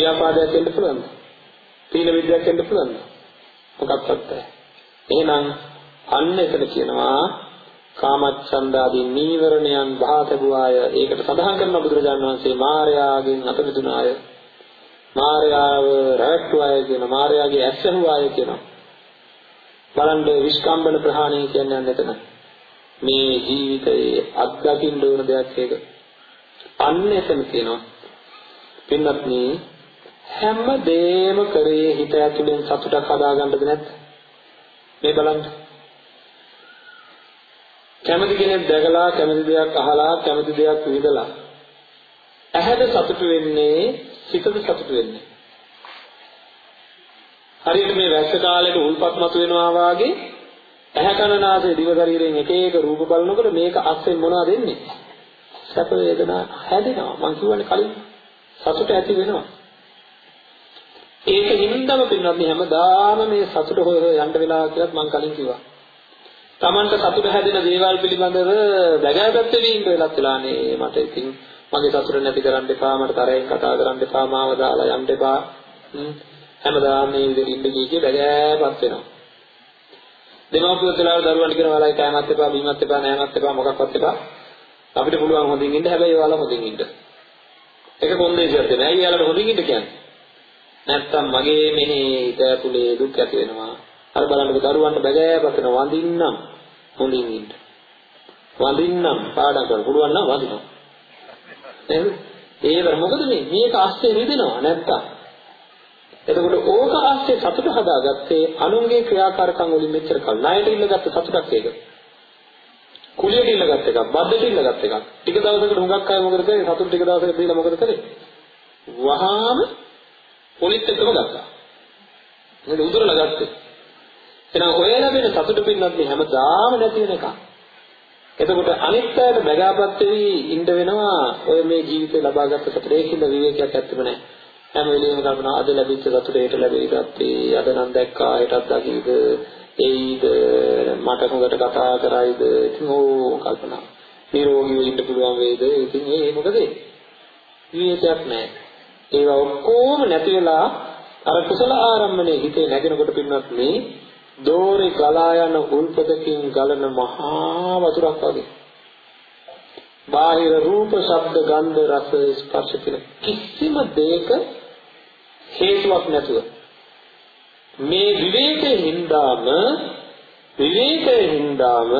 ව්‍යාපාදයක් වෙන්න පුළුවන්ද? තීන විද්‍යාවක් වෙන්න පුළුවන්ද? මොකක්වත් නැහැ. එහෙනම් අන්න එතන කියනවා කාමච්ඡන්දාදී නීවරණයන් බහතබුවාය. ඒකට සඳහන් කරන බුදුරජාණන් වහන්සේ මායාවෙන් අත මිදුණාය. මායාව රැවට්ටුවාය කියන මායාවේ ඇස්සහුවාය කියනවා. බලන්න විස්කම්බන ප්‍රහාණය කියන්නේ එතන. මේ ජීවිතයේ අත්දකින්න ඕන දෙයක් ඒක. අන්න එතන තියෙනවා. පින්වත් මේ හැම දෙයක්ම කරේ හිත ඇතුලෙන් සතුටක් හදාගන්නද නැද්ද? මේ බලන්න. කැමති කෙනෙක් දැකලා කැමති දෙයක් අහලා කැමති දෙයක් විඳලා ඇහැද සතුට වෙන්නේ සිතද සතුට වෙන්නේ? හරියට මේ වැස්ස කාලේට උල්පත් මතු වෙනවා වාගේ ඇහැ කන නාසය දිව ශරීරයෙන් එක එක රූප බලනකොට මේක අස්සෙන් මොනවද එන්නේ සැප වේදනා හැදෙනවා. මං කියවනේ කලින්. සතුට ඇති වෙනවා. ඒක හින්දාම පින්නත් මේ හැමදාම මේ සතුට හොය හොය යන්න වෙලා කියලාත් මං කලින් කිව්වා. Tamanට සතුට හැදෙන දේවල් පිළිබඳව බැගෑපැත්තේ ඉන්න වෙලක් වෙලානේ මට ඉතින් මගේ සතුට නැති කරන්න එපා මට තරයෙන් කතා කරන්න එපා මාව දාලා යන්න එපා. හැමදාම මේ විදිහට ඉන්න කීකේ බැගෑපත් වෙනවා. දෙමව්පියෝ කියලා දරුවන්ට කියන වලයි කෑමත් එපා බීමත් එපා නෑමත් එපා මොකක්වත් එපා. අපිට පුළුවන් හොඳින් ඉන්න හැබැයි ඔයාලා හොඳින් ඉන්න. ඒක කොන්දේසියක් දෙන්නේ ඇයි ඔයාලට හොඳින් ඉන්න කියන්නේ? නැත්තම් මගේ මෙහි හිත ඇතුලේ දුක් ඇති වෙනවා අර බලන්නකො දරුවන්ට බැගෑපත් වෙන වඳින්නම් හොඳින් ඉන්න. වඳින්නම් පාඩම් කරන්න පුළුවන් නම් වඳිනවා. නේද? ඒක මොකද මේ මේක ASCII රිදෙනවා නැත්තම්. එතකොට ඕක ASCII සතුට හදාගත්තේ අනුන්ගේ ක්‍රියාකාරකම් වලින් මෙච්චර කල් ණයට ඉල්ලගත්ත සතුටක් ඒක. කුලියට ඉල්ලගත්ත එකක්, බද්දට ඉල්ලගත්ත එකක්. ටික දවසකට හුඟක් අය මොකද කරේ? සතුට ටික දවසකට දීලා මොකද කරේ? වහාම පොලිත් එක්කම ගත්තා. නේද උදුරලා ගත්තේ. එහෙනම් ඔය ලැබෙන සතුට පින්නත් මේ හැමදාම නැති වෙන එකක්. එතකොට අනිත් අයට බගාපත් වෙවි ඉන්න වෙනවා ඔය මේ ජීවිතේ ලබාගත් සතුට ඒකින්ද විවේකයක් ඇත්තෙම නැහැ. හැම වෙලෙම කල්පනා අද ලැබිච්ච සතුට ඒට ලැබෙයිද ඒ අද නම් දැක්කා ඒටත් දකිද ඒයිද මට හොඳට කතා කරයිද ඉතින් ඕ කල්පනා නිරෝගීව ඉන්න පුළුවන් වේද ඉතින් ඒ මොකද විවේකයක් නැහැ. ඒවා ඔක්කොම නැති වෙලා අර කුසල ආරම්මනේ හිතේ නැගෙනකොට පින්නත් මේ දෝරේ ගලා යන උල්පතකින් ගලන මහා වතුරක් වගේ. බාහිර රූප, ශබ්ද, ගන්ධ, රස, ස්පර්ශ කියන කිසිම දෙයක හේතුවක් නැතුව මේ විවේකයෙන් හින්දාම විවේකයෙන් හින්දාම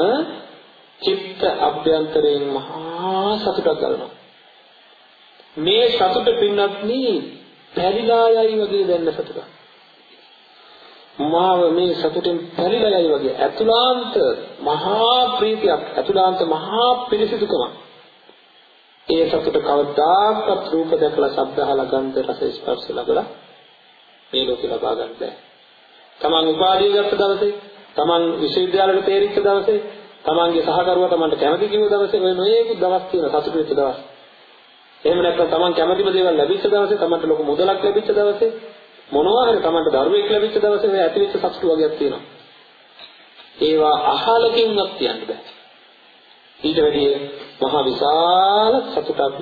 චිත්ත අභ්‍යන්තරයෙන් මහා සතුටක් ගන්නවා. මේ සතුට පින්නත් නී පැරිලා යයි වගේ දැන්න සතුටක්. මාව මේ සතුටින් පරිලයයි වගේ අතුලාන්ත මහා ප්‍රීතියක් අතුලාන්ත මහා පිරිසිදුකමක් ඒ සතුට කවදාකවත් රූප දැකලා ශබ්ද අහලා ගන්ධ රස ස්පර්ශ ලැබලා මේ ලෝකේ ලබා ගන්න බෑ. Taman උපාධිය ගත්ත දවසේ, Taman විශ්වවිද්‍යාලයට තේරිච්ච දවසේ, Tamanගේ සහකරුවා Tamanට කැමති කිව්ව දවසේ ඔය නොයේකුත් දවස් තියෙන සතුට වෙච්ච දවස්. එහෙම නැත්නම් Taman කැමතිම දේවල් ලැබිච්ච දවසේ, Tamanට ලොකු මුදලක් ලැබිච්ච දවසේ, මොනවා හරි Tamanට දරුවෙක් ලැබිච්ච දවසේ මේ ඇතිවෙච්ච සතුට වගේක් තියෙනවා. ඒවා අහලකින්වත් කියන්න බෑ. ඊට වැඩිය මහා විශාල සතුටක්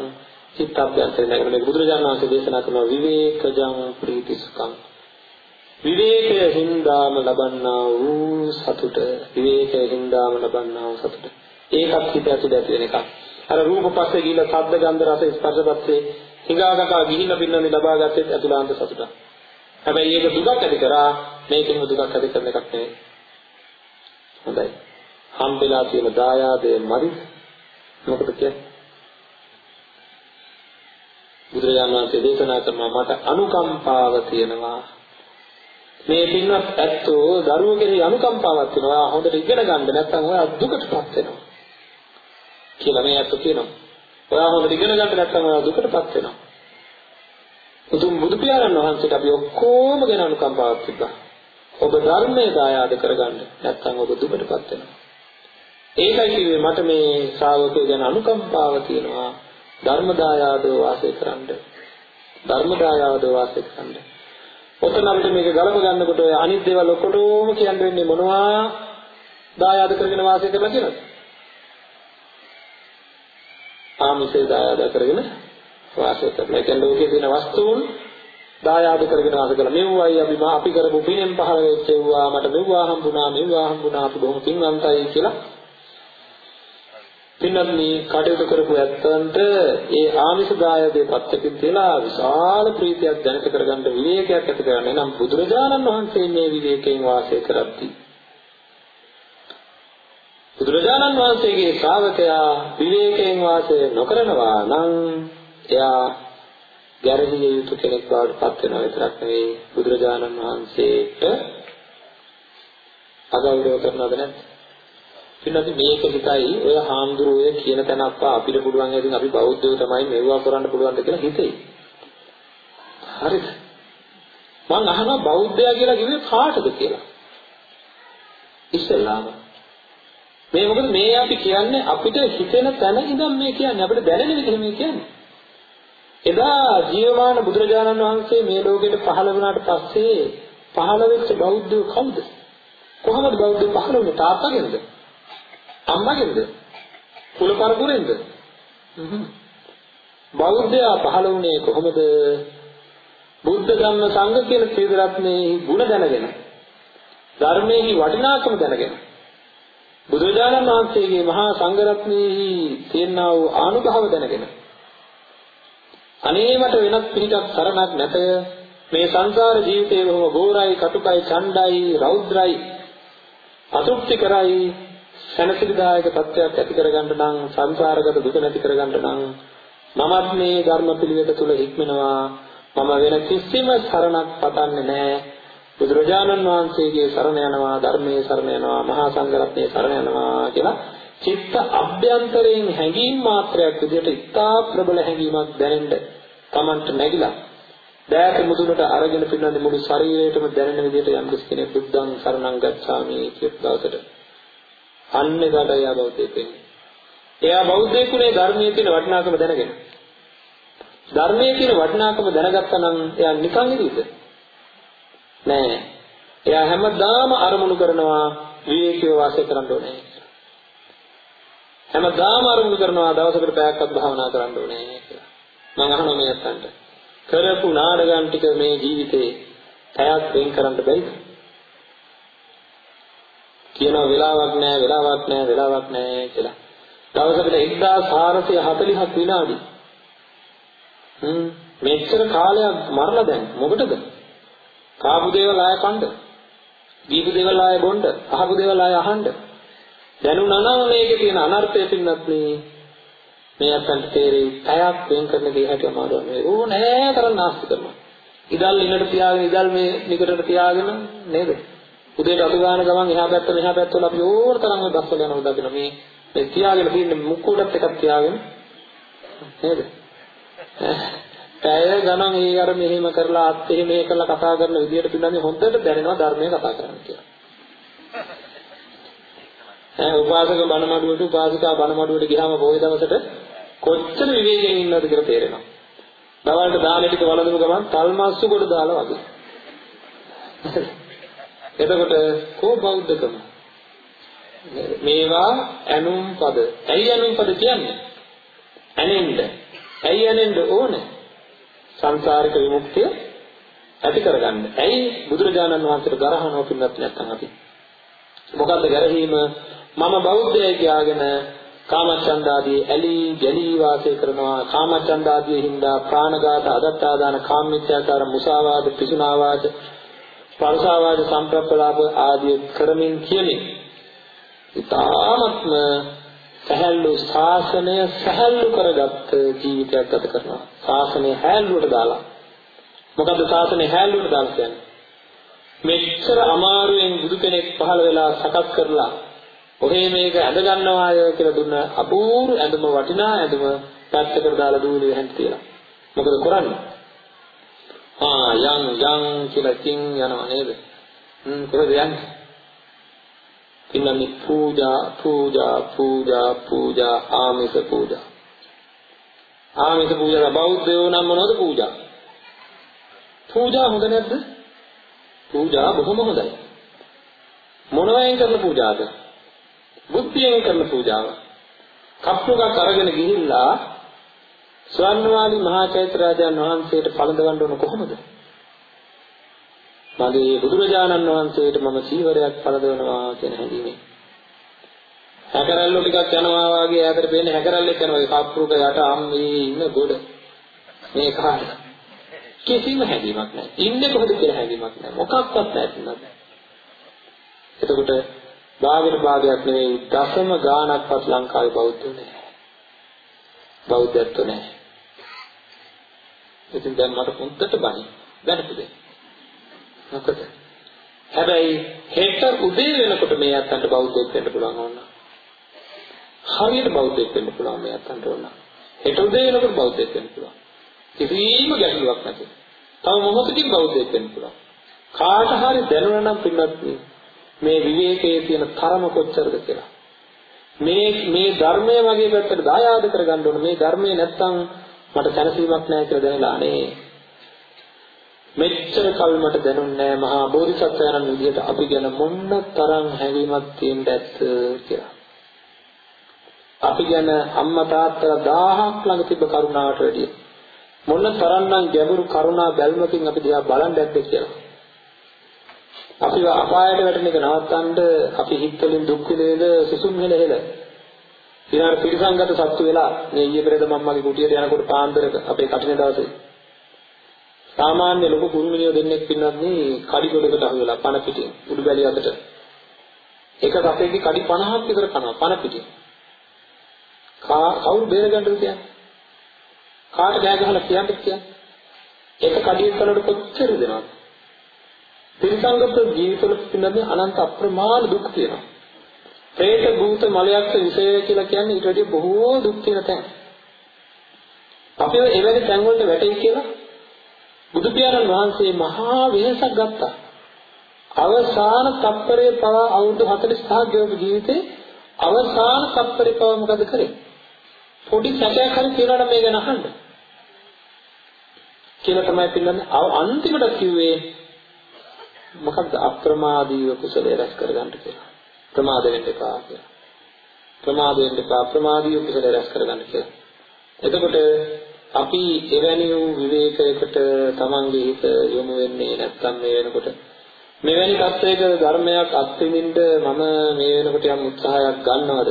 චිත්ත අභ්‍යන්තරයෙන් නැගෙන මේ බුදුරජාණන් වහන්සේ දේශනා කරන විවේකජං ප්‍රීතිසුඛං. විවේකයේ හින්දාම ලබන්නා වූ සතුට. විවේකයේ හින්දාම ලබන්නා වූ සතුට. ඒකත් හිත ඇතුළේ ඇති වෙන එකක්. අර රූප පස්සේ ගිහිල්ලා ශබ්ද ගන්ධ රස ස්පර්ශ පස්සේ හිඟාගකා ගිහිල්ලා පින්නන්නේ ලබාගත්තේ අතුලාන්ත සතුටක් හැබැයි ඒක දුකක් ඇති කරා මේකෙම දුකක් ඇති කරන එකක් නෙවෙයි. හොඳයි. හම්බෙලා තියෙන දායාදයේ මදි මොකද කියන්නේ? බුදුරජාණන් වහන්සේ දේශනා කරනවා මට අනුකම්පාව තියෙනවා. මේ පින්වත් ඇත්තෝ දරුවෝ කෙරෙහි අනුකම්පාවක් තියෙනවා. හොඳට ඉගෙන ගන්න නැත්නම් ඔයා දුකටපත් වෙනවා. කියලා මේ ඇත්තෝ කියනවා. ඔයා හොඳට ඉගෙන ගන්න නැත්නම් ඔයා දුකටපත් වෙනවා. උතුම් බුදු පියාණන් වහන්සේට අපි ඔක්කොම ගැන අනුකම්පාවක් තිබ්බා. ඔබ ධර්මයේ දායාද කරගන්න නැත්නම් ඔබ දුකටපත් වෙනවා. ඒකයි කිව්වේ මට මේ ශ්‍රාවකයෝ ගැන අනුකම්පාව තියෙනවා. ධර්ම දායාදව වාසය කරන්න. ධර්ම දායාදව වාසය කරන්න. ඔතන අපිට මේක ගලප ගන්නකොට ඔය අනිත් දේවල් ඔක්කොටම කියන්න වෙන්නේ මොනවා දායාද කරගෙන වාසය කරලා කියලාද? ආමිෂේ දායාද කරගෙන වාසය කරනවා. ඒ කියන්නේ ලෝකයේ තියෙන වස්තුන් දායාද කරගෙන වාස කළා. මෙව්වයි අපි අපි කරපු පිනෙන් පහළ වෙච්ච ඒවා මට මෙව්වා හම්බුණා මෙව්වා හම්බුණා අපි බොහොම පින්වන්තයි කියලා පින්නත් මේ කටයුතු කරපු ඇත්තන්ට ඒ ආමිෂ දායකයේ පැත්තකින් තියලා විශාල ප්‍රීතියක් දැනට කරගන්න විවේකයක් ඇති කරගන්න. එනම් බුදුරජාණන් වහන්සේ මේ විවේකයෙන් වාසය කරද්දී බුදුරජාණන් වහන්සේගේ ශ්‍රාවකයා විවේකයෙන් වාසය නොකරනවා නම් එයා ගැරහිය යුතු කෙනෙක් බවට පත් වෙනවා විතරක් නෙවෙයි බුදුරජාණන් වහන්සේට අගෞරව කරනවද නැද්ද? පින්නත් මේක හිතයි ඔය හාමුදුරුවෝ කියන තැනක් අපිට පුළුවන් ඉතින් අපි බෞද්ධයෝ තමයි මෙවුවා කරන්න පුළුවන්ද කියලා හිතේ. හරිද? මං අහනවා බෞද්ධයා කියලා කිව්වේ කාටද කියලා. ඉස්සෙල්ලාම මේ මොකද මේ අපි කියන්නේ අපිට හිතෙන තැන ඉඳන් මේ කියන්නේ අපිට දැනෙන විදිහ මේ කියන්නේ. එදා ජීවමාන බුදුරජාණන් වහන්සේ මේ ලෝකෙට පහළ වුණාට පස්සේ පහළ වෙච්ච බෞද්ධයෝ කවුද? කොහොමද බෞද්ධයෝ පහළ වුනේ? තාත්තගෙන්ද? අම්මගෙන්ද? කුල පරපුරෙන්ද? බෞද්ධයා පහළ වුණේ කොහොමද? බුද්ධ ධම්ම සංඝ කියන ත්‍රිවිධ ගුණ දැනගෙන ධර්මයේ වටිනාකම දැනගෙන බුදුරජාණන් වහන්සේගේ මහා සංඝරත්නයේ තියෙනා වූ ආනුභාව දැනගෙන අනේ මට වෙනත් පිළිකක් සරණක් නැත. මේ සංසාර ජීවිතේ බොහොම ගෝරයි කටුකයි ඡණ්ඩයි රෞද්‍රයි අතෘප්ති කරයි සැනසෙලිදායක තත්ත්වයක් ඇති කරගන්න නම් සංසාරගත දුක නැති කරගන්න නම් මමත් මේ ධර්ම පිළිවෙත තුල හික්මනවා. මම වෙන කිසිම සරණක් පතන්නේ නැහැ. බුදුරජාණන් වහන්සේගේ සරණ යනවා ධර්මයේ සරණ යනවා මහා සංඝරත්නයේ සරණ යනවා කියලා චිත්ත අභ්‍යන්තරයෙන් හැඟීම් මාත්‍රයක් විදිහට ඉතා ප්‍රබල හැඟීමක් දැනෙන්න Tamanට නැగిලා දෑත මුදුනට අරගෙන පින්නන්නේ මුළු ශරීරයටම දැනෙන විදිහට යම් කෙනෙක් බුද්ධං සරණං ගච්ඡාමි කියපු දවසට අන්නේ දඩ එයා බෞද්ධයෙක් වෙන්නේ. එයා බෞද්ධයෙකුනේ ධර්මයේ තියෙන වටිනාකම දැනගෙන. ධර්මයේ තියෙන වටිනාකම දැනගත්තා නම් එයා නිකන් ඉදිරිද? නෑ. එයා හැමදාම අරමුණු කරනවා විවේකීව වාසය කරන්න ඕනේ. හැමදාම අරමුණු කරනවා දවසකට පැයක්වත් භාවනා කරන්න ඕනේ කියලා. මම අහනවා මේ අත්තන්ට. කරපු නාඩගම් ටික මේ ජීවිතේ පැයක් වෙන් කරන්න බැයිද? කියනවා වෙලාවක් නැහැ වෙලාවක් නැහැ වෙලාවක් නැහැ කියලා. දවසකට 1447 විනාඩි. හ්ම් මෙච්චර කාලයක් මරලා දැන් මොකටද? කාපු දේවල් ආය කන්න. දීපු දේවල් ආය බොන්න. අහපු දේවල් ආය අහන්න. දැනුණා නම් මේකේ තියෙන අනර්ථය පින්නත් මේ මේ අතන්ට තේරෙයි පැයක් වෙන් කරන දේ හැටි අමාරුයි. මේ ඕනෑ තරම් නාස්ති කරනවා. ඉදල් ඉන්නට තියාගෙන ඉදල් මේ නිකටට තියාගෙන නේද? උදේට අතු ගන්න ගමන් එහා පැත්ත මෙහා පැත්ත වල අපි ඕන තරම් මේ බස් වල යනවා දකින්න මේ මේ තියාගෙන තියෙන මුක්කුඩත් එකක් තියාගෙන නේද? පැය ගණන් ඒ අර මෙහෙම කරලා අත් එහෙම මේ කරලා කතා කරන විදියට පිළිබඳව හොඳට දැනෙනවා ධර්මයේ කතා කරන්න කියලා. ඈ උපාසක බණ මඩුවට උපාසිකා බණ මඩුවට ගියාම පොයේ දවසට කොච්චර විවේකයෙන් ඉන්නවද කියලා තේරෙනවා. දවල්ට දානේ ටික වළඳපු ගමන් තල්මස්සු කොට දාලා වගේ. එතකොට කෝ බෞද්ධකම? මේවා ඇනුම් පද. ඇයි ඇනුම් පද කියන්නේ? ඇනෙන්න. ඇයි ඇනෙන්න ඕනේ? සංසාරික විමුක්තිය ඇති කරගන්න. ඇයි බුදුරජාණන් වහන්සේට ගරහනව පින්නත් නැත්නම් අපි. මොකද්ද ගැරහීම? මම බෞද්ධයෙක් යාගෙන කාමචන්ද ආදී ඇලී ගැලී වාසය කරනවා කාමචන්ද ආදී හින්දා ප්‍රාණඝාත අදත්තාදාන කාමමිත්‍යාචාර මුසාවාද පිසුනාවාද පරසාවාද සම්ප්‍රප්පලාප ආදී කරමින් කියමින් ඊ타ත්ම සහැල්ලු ශාසනය සහැල්ලු කරගත් ජීවිතයක් ගත කරනවා. ශාසනය හැල්ලුවට දාලා. මොකද්ද ශාසනය හැල්ලුවට දාලා කියන්නේ? මෙච්චර අමාරුවෙන් බුදු කෙනෙක් පහළ වෙලා සකස් කරලා ඔහේ මේක ඇඳ ගන්නවාය කියලා දුන්න අපූර්ව ඇඳුම වටිනා ඇඳුම පැත්තකට දාලා දූලේ හැන් තියලා මොකද කරන්නේ? ආ යන් යන් කියලා කින් යනවා නේද? හ්ම් කොහෙද යන්නේ? ඉන්නන්නේ පූජා පූජා පූජා පූජා ආමිස පූජා. ආමිස පූජා බෞද්ධයෝ නම් මොනවද පූජා? පූජා හොඳ නැද්ද? පූජා බොහොම හොඳයි. මොනවයින් කරන පූජාද? බුද්ධියෙන් කරන පූජාව. කප්පුකක් අරගෙන ගිහිල්ලා ස්වර්ණවාදී මහා චෛත්‍ය රාජයන් වහන්සේට පළඳවන්න ඕන කොහොමද? මගේ බුදුරජාණන් වහන්සේට මම චීවරයක් පළදවනවා කියන හැඟීමෙන්. හැකරල්ලෝ ටිකක් යනවා වගේ ඈතට පේන්නේ හැකරල්ලෙක් යනවා ඒ කප්පුරුක යට අම්මේ ඉන්න ගොඩ. මේ කාට කිසිම හැඟීමක් නැහැ. ඉන්නේ කොහෙද කියලා හැඟීමක් නැහැ. මොකක්වත් නැහැ එතකොට භාගයට භාගයක් නෙවෙයි දසම ගාණක්වත් ලංකාවේ බෞද්ධ නැහැ. බෞද්ධත්ව නැහැ. ඉතින් දැන් මට හොඳට බනි දැනපු දෙයක් මොකද හැබැයි හෙට උදේ වෙනකොට මේ අතන්ට බෞද්ධයෙක් වෙන්න පුළුවන් වුණා. හරියට බෞද්ධයෙක් වෙන්න පුළුවන් මේ අතන්ට වුණා. හෙට උදේ වෙනකොට බෞද්ධයෙක් වෙන්න පුළුවන්. කිසිම ගැටලුවක් නැතුව. තව මොහොතකින් බෞද්ධයෙක් වෙන්න පුළුවන්. කාට හරි දැනුණා නම් පින්වත් මේ විවේකයේ තියෙන තරම කොච්චරද කියලා. මේ මේ ධර්මය වගේ පැත්තට දායාද කරගන්න ඕන මේ ධර්මයේ නැත්තම් මට සැනසීමක් නැහැ කියලා දැනලා අනේ මෙච්චර කල් මට දැනුන්නේ මහා බෝධිසත්වයන් විදිහට අපි ගැන මොන්න තරම් හැඟීමක් තියෙන්න ඇත්ද කියලා. අපි ගැන අම්මා තාත්තලා 1000ක් ළඟ තිබ්බ කරුණාවට වැඩිය මොන තරම්නම් ගැඹුරු කරුණා බැල්මකින් අපි දිහා බලන් ඇද්ද කියලා. අපි අපායට වැටෙන එක නවත්තන්න අපි හිත වලින් දුක් විඳින සුසුම් හෙල හෙල ඊළඟ පිරිසංගත සත්තු වෙලා මේ ඊයේ පෙරේද මම්මගේ කුටියට යනකොට පාන්දරක අපේ කටින දවසේ සාමාන්‍ය ලොකු කුරුමිනියෝ දෙන්නෙක් පින්නත් මේ කඩි ගොඩකට අහු වෙලා පණ පිටින් උඩු බැලිය අතට. එක සතේගේ කඩි 50ක් විතර කනවා පණ පිටින්. කවුරු බේරගන්නද කියන්නේ? කාට ගෑ ගහලා කියන්නද කියන්නේ? එක කඩියක් කනකොට කොච්චර දෙනවද? තිරසංගත ජීවිතවල පින්නන්නේ අනන්ත අප්‍රමාණ දුක් තියෙනවා. പ്രേත භූත මලයක් විශේෂය කියලා කියන්නේ ඊට වඩා බොහෝ දුක් තියෙන තැන්. අපි එවැනි තැන් වලට වැටෙයි කියලා බුදු පියාණන් වහන්සේ මහා වෙහසක් ගත්තා. අවසාන තප්පරේ පවා අවුරුදු 45ක් ගෙවපු ජීවිතේ අවසාන තප්පරේ පවා මොකද කරේ? පොඩි සැකයක් හරි කියලා නම් මේ ගැන අහන්න. කියලා තමයි පිළිගන්නේ. අන්තිමට කිව්වේ මොකක්ද අප්‍රමාදීව කුසලයේ රැස් කරගන්න කියලා. ප්‍රමාද වෙන්න එපා කියලා. ප්‍රමාද වෙන්න එපා ප්‍රමාදීව කුසලයේ රැස් කරගන්න කියලා. එතකොට අපි එවැනි වූ විවේකයකට තමන්ගේ හිත යොමු වෙන්නේ නැත්නම් මේ වෙනකොට මෙවැනි තත්වයක ධර්මයක් අත්විඳින්න මම මේ වෙනකොට යම් උත්සාහයක් ගන්නවද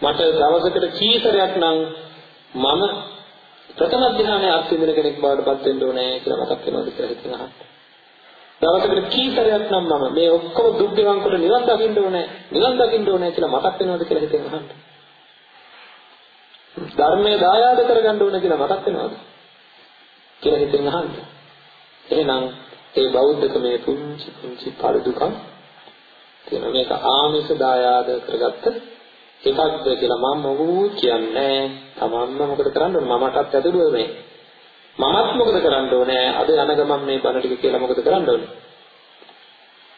මට දවසකට කීසරයක් නම් මම ප්‍රථම ධ්‍යානයේ අත්විඳින කෙනෙක් බවට පත් වෙන්න ඕනේ කියලා මතක් වෙනවද කියලා හිතන අහන්න. දවසකට කීසරයක් නම් මම මේ ඔක්කොම දුක් ගෙවන් කොට නිවන් දකින්න ඕනේ නිවන් දකින්න ඕනේ කියලා මතක් වෙනවද කියලා හිතෙන් අහන්න. ධර්මයේ දායාද කරගන්න ඕන කියලා මතක් වෙනවද? කියලා හිතෙන් අහන්න. එහෙනම් ඒ බෞද්ධකමේ පුංචි පුංචි පරිදුකම් තියෙන මේක ආමිෂ දායාද කරගත්ත එකක්ද කියලා මම මොකුත් කියන්නේ? තමන්ම මොකද කරන්න ඕන? මමටත් ඇතුළු මේ මමත් මොකද කරන්න ඕනේ? අද යන ගමන් මේ බණ ටික කියලා මොකද කරන්න ඕනේ?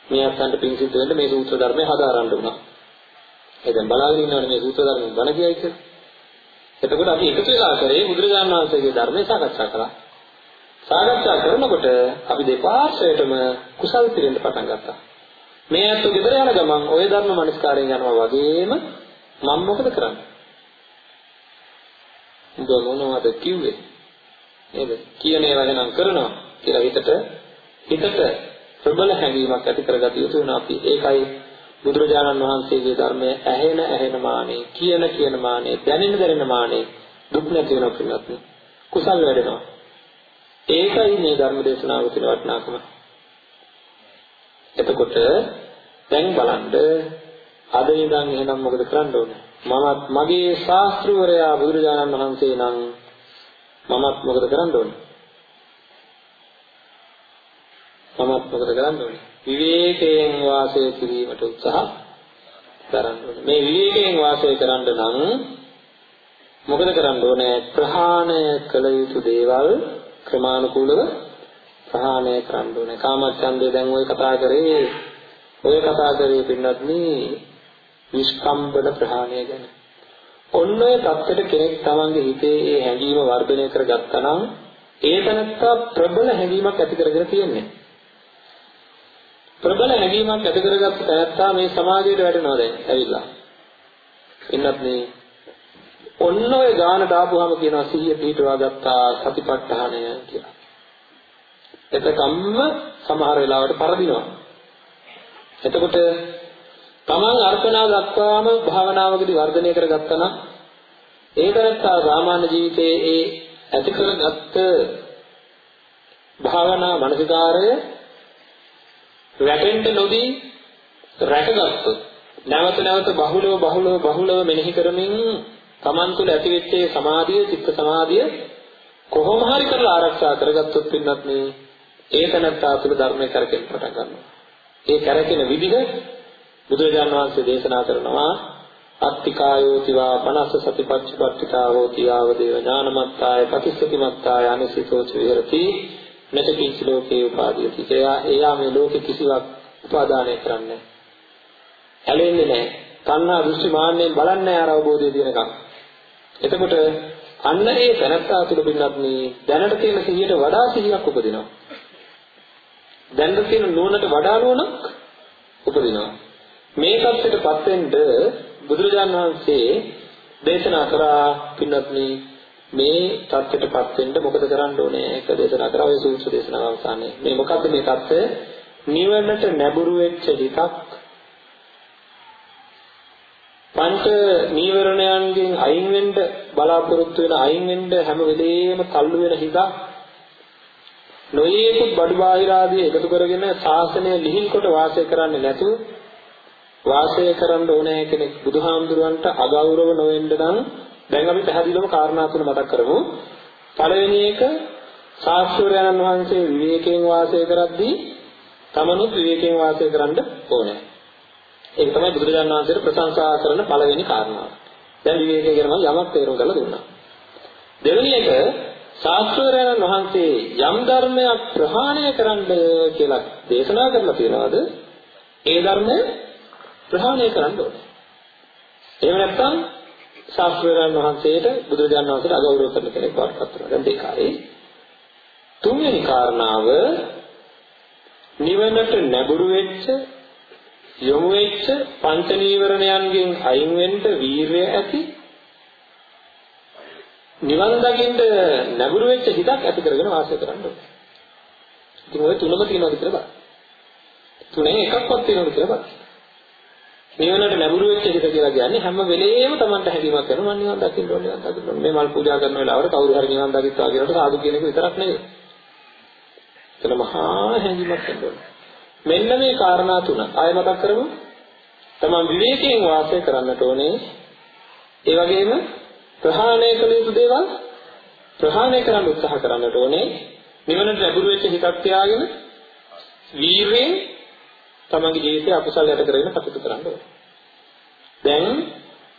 මේ අත්තන්ට පිං සිද්ධ වෙන්න මේ සූත්‍ර ධර්මය හදාරන්න උනා. ඒ දැන් බලාගෙන ඉන්නවනේ මේ සූත්‍ර ධර්මය බණ කියයි කියලා. එතකොට අපි එකතු වෙලා කරේ බුදුරජාණන් වහන්සේගේ ධර්මය සාකච්ඡා කළා. සාකච්ඡා කරනකොට අපි දෙපාර්ශ්වයටම කුසල් පිරෙන්න පටන් ගත්තා. මේ අත ගෙදර යන ගමන් ওই ධර්ම මනස්කාරයෙන් යනවා වගේම මම මොකද කරන්නේ? උඹ මොනවද කිව්වේ? නේද? කියන ඒවා නම් කරනවා කියලා හිතට හිතට ප්‍රබල හැඟීමක් ඇති කරගatiya යුතු වෙනවා අපි. ඒකයි බුදුරජාණන් වහන්සේගේ ධර්මය ඇහෙන ඇහෙන මානේ කියන කියන මානේ දැනෙන දැනෙන මානේ දුක් නැති වෙනවා කියනත් කුසල් වැඩෙනවා. ඒකයි මේ ධර්ම දේශනාව කියන වටිනාකම. එතකොට දැන් බලන්න අද ඉඳන් එහෙනම් මොකද කරන්න ඕනේ? මමත් මගේ ශාස්ත්‍රවරයා බුදුරජාණන් වහන්සේ නම් මමත් මොකද කරන්න ඕනේ? මමත් මොකද කරන්න ඕනේ? විවේකයෙන් වාසය කිරීමට උත්සාහ කරන්න ඕනේ. මේ විවේකයෙන් වාසය කරන්න නම් මොකද කරන්න ඕනේ? ප්‍රහාණය කළ යුතු දේවල් ක්‍රමානුකූලව ප්‍රහාණය කරන්න ඕනේ. කාමච්ඡන්දේ දැන් ওই කතා කරේ ඔය කතා කරේ පින්නත් මේ නිෂ්කම්බන ප්‍රහාණය ගැන. ඔන්න ඔය தත්තර කෙනෙක් තමන්ගේ හිතේ ඒ හැඟීම වර්ධනය කරගත්තා නම් ඒ තනත්තා ප්‍රබල හැඟීමක් ඇති කරගෙන තියෙන්නේ. ප්‍රබල හැඟීමක් ඇති කරගත්ත තැනත්තා මේ සමාජයට වැටෙනවා දැන් ඇවිල්ලා. ඉන්නත් මේ ඔන්න ඔය ගාන දාපුවාම කියනවා සිහිය පිටවා ගත්තා සතිපට්ඨානය කියලා. එතකම්ම සමහර වෙලාවට පරදිනවා. එතකොට තමන් අර්පණා දක්වාම භාවනාවකදී වර්ධනය කරගත්තා නම් ඒ කරත්තා සාමාන්‍ය ජීවිතයේ ඒ ඇති කරගත්ත භාවනා මනසිකාරය වැටෙන්න නොදී රැකගත්තොත් නැවත නැවත බහුලව බහුලව බහුලව මෙනෙහි කරමින් තමන් තුළ ඇතිවෙච්ච සමාධිය චිත්ත සමාධිය කොහොම හරි කරලා ආරක්ෂා කරගත්තොත් පින්නත් මේ ඒ තනත්තා තුළ ධර්මය කරකෙන්න පටන් ගන්නවා. ඒ කරකෙන විදිහ බුදුරජාණන් වහන්සේ දේශනා කරනවා. අත්තිකායෝතිවා 50 සතිපත්තිපත්තිකා හෝති ආවදේව ඥානමත්තාය පටිච්චසමුප්පාය අනිසිතෝ විහෙරති. මෙතකින් ලෝකේ උපාදීයති. එයා එයා මේ ලෝකෙ කිසිවක් උපාදානය කරන්නේ ඇලෙන්නේ නැහැ. තණ්හා දෘෂ්ටි මාන්නෙන් බලන්නේ අර අවබෝධය දිනකම්. එතකොට අන්න ඒ තැනත්තා තුළ පින්නත් මේ දැනට තියෙන සිහියට වඩා සිහියක් උපදිනවා. දැනට තියෙන නුවණට වඩා නුවණක් උපදිනවා. මේ தත්ත්වයටපත් වෙන්න බුදුරජාණන් වහන්සේ දේශනා කරා පින්නත් මේ தත්ත්වයටපත් වෙන්න මොකද කරන්න ඕනේ? ඒක දේශනා කරා ඔය සූත්‍ර දේශනාව අවසානයේ. මේ මොකද්ද මේ தත්ත්වය? නිවනට නැඹුරු වෙච්ච හිතක් පංච නීවරණයන්ගෙන් අයින් වෙන්න බලාපොරොත්තු වෙන අයින් වෙන්න හැම වෙලේම තල්ලු වෙන හිතක් නොයේකුත් බඩු බාහිර ආදී එකතු කරගෙන ශාසනය ලිහිල් කොට වාසය කරන්නේ නැතුව වාසය කරන්න ඕනේ කෙනෙක් බුදුහාමුදුරන්ට අගෞරව නොවෙන්න නම් දැන් අපි පැහැදිලිවම කාරණා තුන මතක් කරමු පළවෙනි එක ශාස්ත්‍රයන්න් වහන්සේ විවේකයෙන් වාසය කරද්දී තමනුත් විවේකයෙන් වාසය කරන්න ඕනේ ඒක තමයි බුදුරජාණන් වහන්සේට ප්‍රශංසා කරන පළවෙනි කාරණාව. දැන් විවේකය ගැන මම යමක් තේරුම් ගන්න දුන්නා. දෙවෙනි එක ශාස්ත්‍රවරයන් වහන්සේ යම් ධර්මයක් ප්‍රහාණය කරන්න කියලා දේශනා කරලා තියෙනවාද? ඒ ධර්මය ප්‍රහාණය කරන්න ඕනේ. එහෙම නැත්නම් ශාස්ත්‍රවරයන් වහන්සේට බුදුරජාණන් වහන්සේට අගෞරව කරන කෙනෙක් බවට පත් වෙනවා. දැන් දෙකයි. තුන්වෙනි කාරණාව නිවනට නැඹුරු වෙච්ච යොමු වෙච්ච පංච නීවරණයන්ගෙන් අයින් වෙන්න වීරය ඇති නිවන් දකින්න නැඹුරු වෙච්ච හිතක් ඇති කරගෙන වාසය කරන්න ඕනේ. ඉතින් ඔය තුනම තියෙනවද කියලා බලන්න. තුනේ එකක්වත් තියෙනවද කියලා බලන්න. නිවනට නැඹුරු වෙච්ච හිත කියලා කියන්නේ හැම වෙලේම Tamanට හැඟීමක් කරනවා මම නිවන් දකින්න ඕනේ නිවන් දකින්න ඕනේ. මේ මල් පූජා කරන වෙලාවට කවුරු හරි නිවන් දකිත්වා කියනකොට සාදු කියන එක විතරක් නෙවෙයි. එතන මහා හැඟීමක් වෙනවා. මෙන්න මේ කාරණා තුන ආය මතක් කරමු. තමන් විවේකයෙන් වාසය කරන්නට ඕනේ. ඒ වගේම ප්‍රහාණය කළ යුතු දේවල් ප්‍රහාණය කරන්න උත්සාහ කරන්නට ඕනේ. නිවනට ලැබුරු වෙච්ච හිතක් තියාගෙන වීරයෙන් තමන්ගේ ජීවිතය අකුසල යට කරගෙන කටයුතු කරන්න ඕනේ. දැන්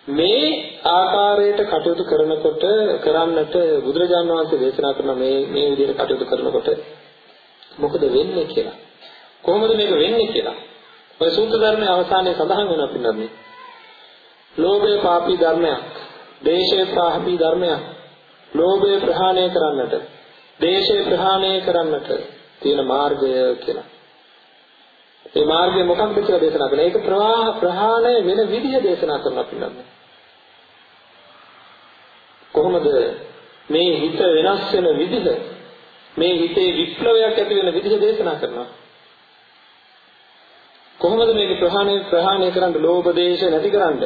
මේ ආකාරයට කටයුතු කරනකොට කරන්නට බුදුරජාණන් වහන්සේ දේශනා කරන මේ මේ විදිහට කටයුතු කරනකොට මොකද වෙන්නේ කියලා කොහොමද මේක වෙන්නේ කියලා. ඔය සූත්‍ර ධර්මයේ අවසානයේ සඳහන් වෙනවා පින්නන්නේ. ලෝභය පාපී ධර්මයක්. දේශය පාපී ධර්මයක්. ලෝභය ප්‍රහාණය කරන්නට, දේශය ප්‍රහාණය කරන්නට තියෙන මාර්ගය කියලා. මේ මාර්ගය මොකක්ද කියලා දේශනා කරනවා. ඒක ප්‍රවාහ ප්‍රහාණය වෙන විදිහ දේශනා කරනවා පින්නන්නේ. කොහොමද මේ හිත වෙනස් වෙන විදිහ මේ හිතේ විප්ලවයක් ඇති වෙන විදිහ දේශනා කරනවා. කොහොමද මේක ප්‍රහාණය ප්‍රහාණය කරන්න ලෝභ දේශ නැති කරන්න?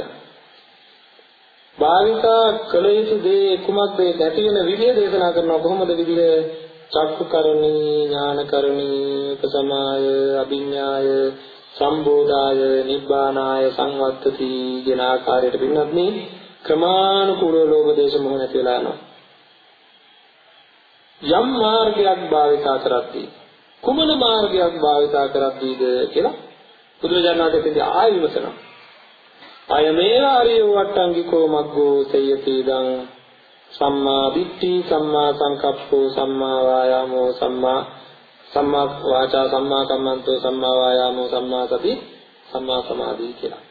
භාවිතා කළ යුතු දේ කුමක්ද නැති වෙන විදිය දේශනා කරනවා කොහොමද විදිය චක්කුකරණී ඥානකරණී උපසමාය අභිඥාය සම්බෝධාය නිබ්බානාය සංවත්තති කියන ආකාරයට පින්නත් මේ ක්‍රමානුකූලව ලෝභ දේශ මොහ නැති වෙලා යනවා යම් මාර්ගයක් භාවිතා කරද්දී කුමන මාර්ගයක් භාවිතා කරද්දීද කියලා බුදුරජාණන් වහන්සේ ආයෙ විමසනවා. අයමේව ආරියෝ වට්ටංගිකෝ මග්ගෝ සේයති දං සම්මා දිට්ඨි සම්මා සංකප්පෝ සම්මා වායාමෝ සම්මා සම්මා වාචා සම්මා කම්මන්තෝ සම්මා වායාමෝ සම්මා සති සම්මා සමාධි කියලා.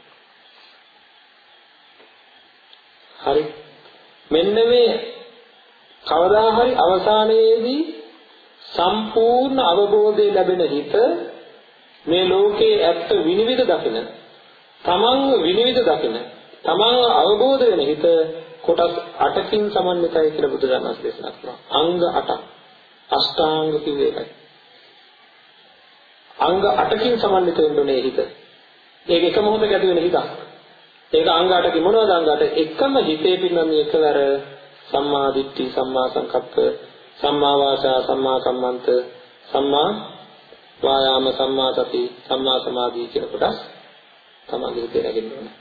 හරි. මෙන්න මේ කවදා හරි අවසානයේදී සම්පූර්ණ අවබෝධය ලැබෙන හිත මේ ලෝකේ ඇත්ත විනිවිද දකින තමන්ව විනිවිද දකින තමන්ව අවබෝධ වෙන හිත කොටස් 8කින් සමන්විතයි කියලා බුදුරජාණන් වහන්සේ දේශනා කරනවා. අංග 8ක්. අෂ්ටාංග කිව්වේ ඒකයි. අංග 8කින් සමන්විත වෙන්නේ හිත. ඒක එක මොහොතක ඇති වෙන හිතක්. ඒක අංග 8කින් මොනවද අංග 8? එකම හිතේ පින්නන්නේ එකවර සම්මා දිට්ඨි, සම්මා සංකප්ප, සම්මා වාචා, සම්මා කම්මන්ත, සම්මා වායාම, සම්මා සති, සම්මා සමාධි කියන කොටස් තමයි හිතේ නැගෙන්න ඕනේ.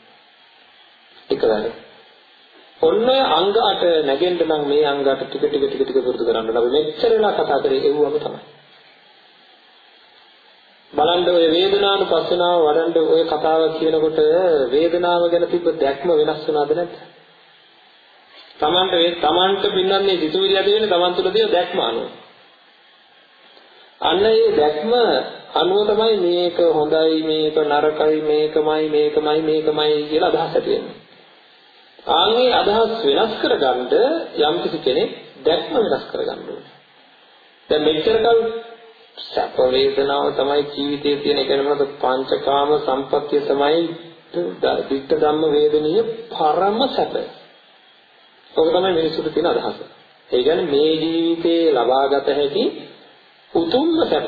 එකවර. ඔන්න අංග 8 නැගෙන්න නම් මේ අංග 8 ටික ටික ටික ටික පුරුදු කරන්න ඕනේ. අපි මෙච්චර වෙලා කතා කරේ එව්වම තමයි. බලන්න ඔය වේදනානුපස්සනාව වඩන්න ඔය කතාව කියනකොට වේදනාව ගැන තිබ්බ දැක්ම වෙනස් වුණාද නැද්ද? Tamanට වේ Tamanට පින්නන්නේ සිතුවිලි ඇති වෙන්නේ Taman තුළ තියෙන දැක්ම අනුව. අන්න ඒ දැක්ම අනුව තමයි මේක හොඳයි මේක නරකයි මේකමයි මේකමයි මේකමයි කියලා අදහස් ඇති වෙන්නේ. ආන්ගේ අදහස් වෙනස් කරගන්න යම් කිසි කෙනෙක් දැක්ම වෙනස් කරගන්න ඕනේ. දැන් මෙච්චර කල් සැප වේදනාව තමයි ජීවිතයේ තියෙන එක නේද පංචකාම සම්පත්තිය තමයි දිට්ඨ ධම්ම වේදනීය පරම සැප. ඔක තමයි මිනිසුන්ට තියෙන අදහස. ඒ කියන්නේ මේ ජීවිතේ ලබාගත හැකි උතුම්ම සැප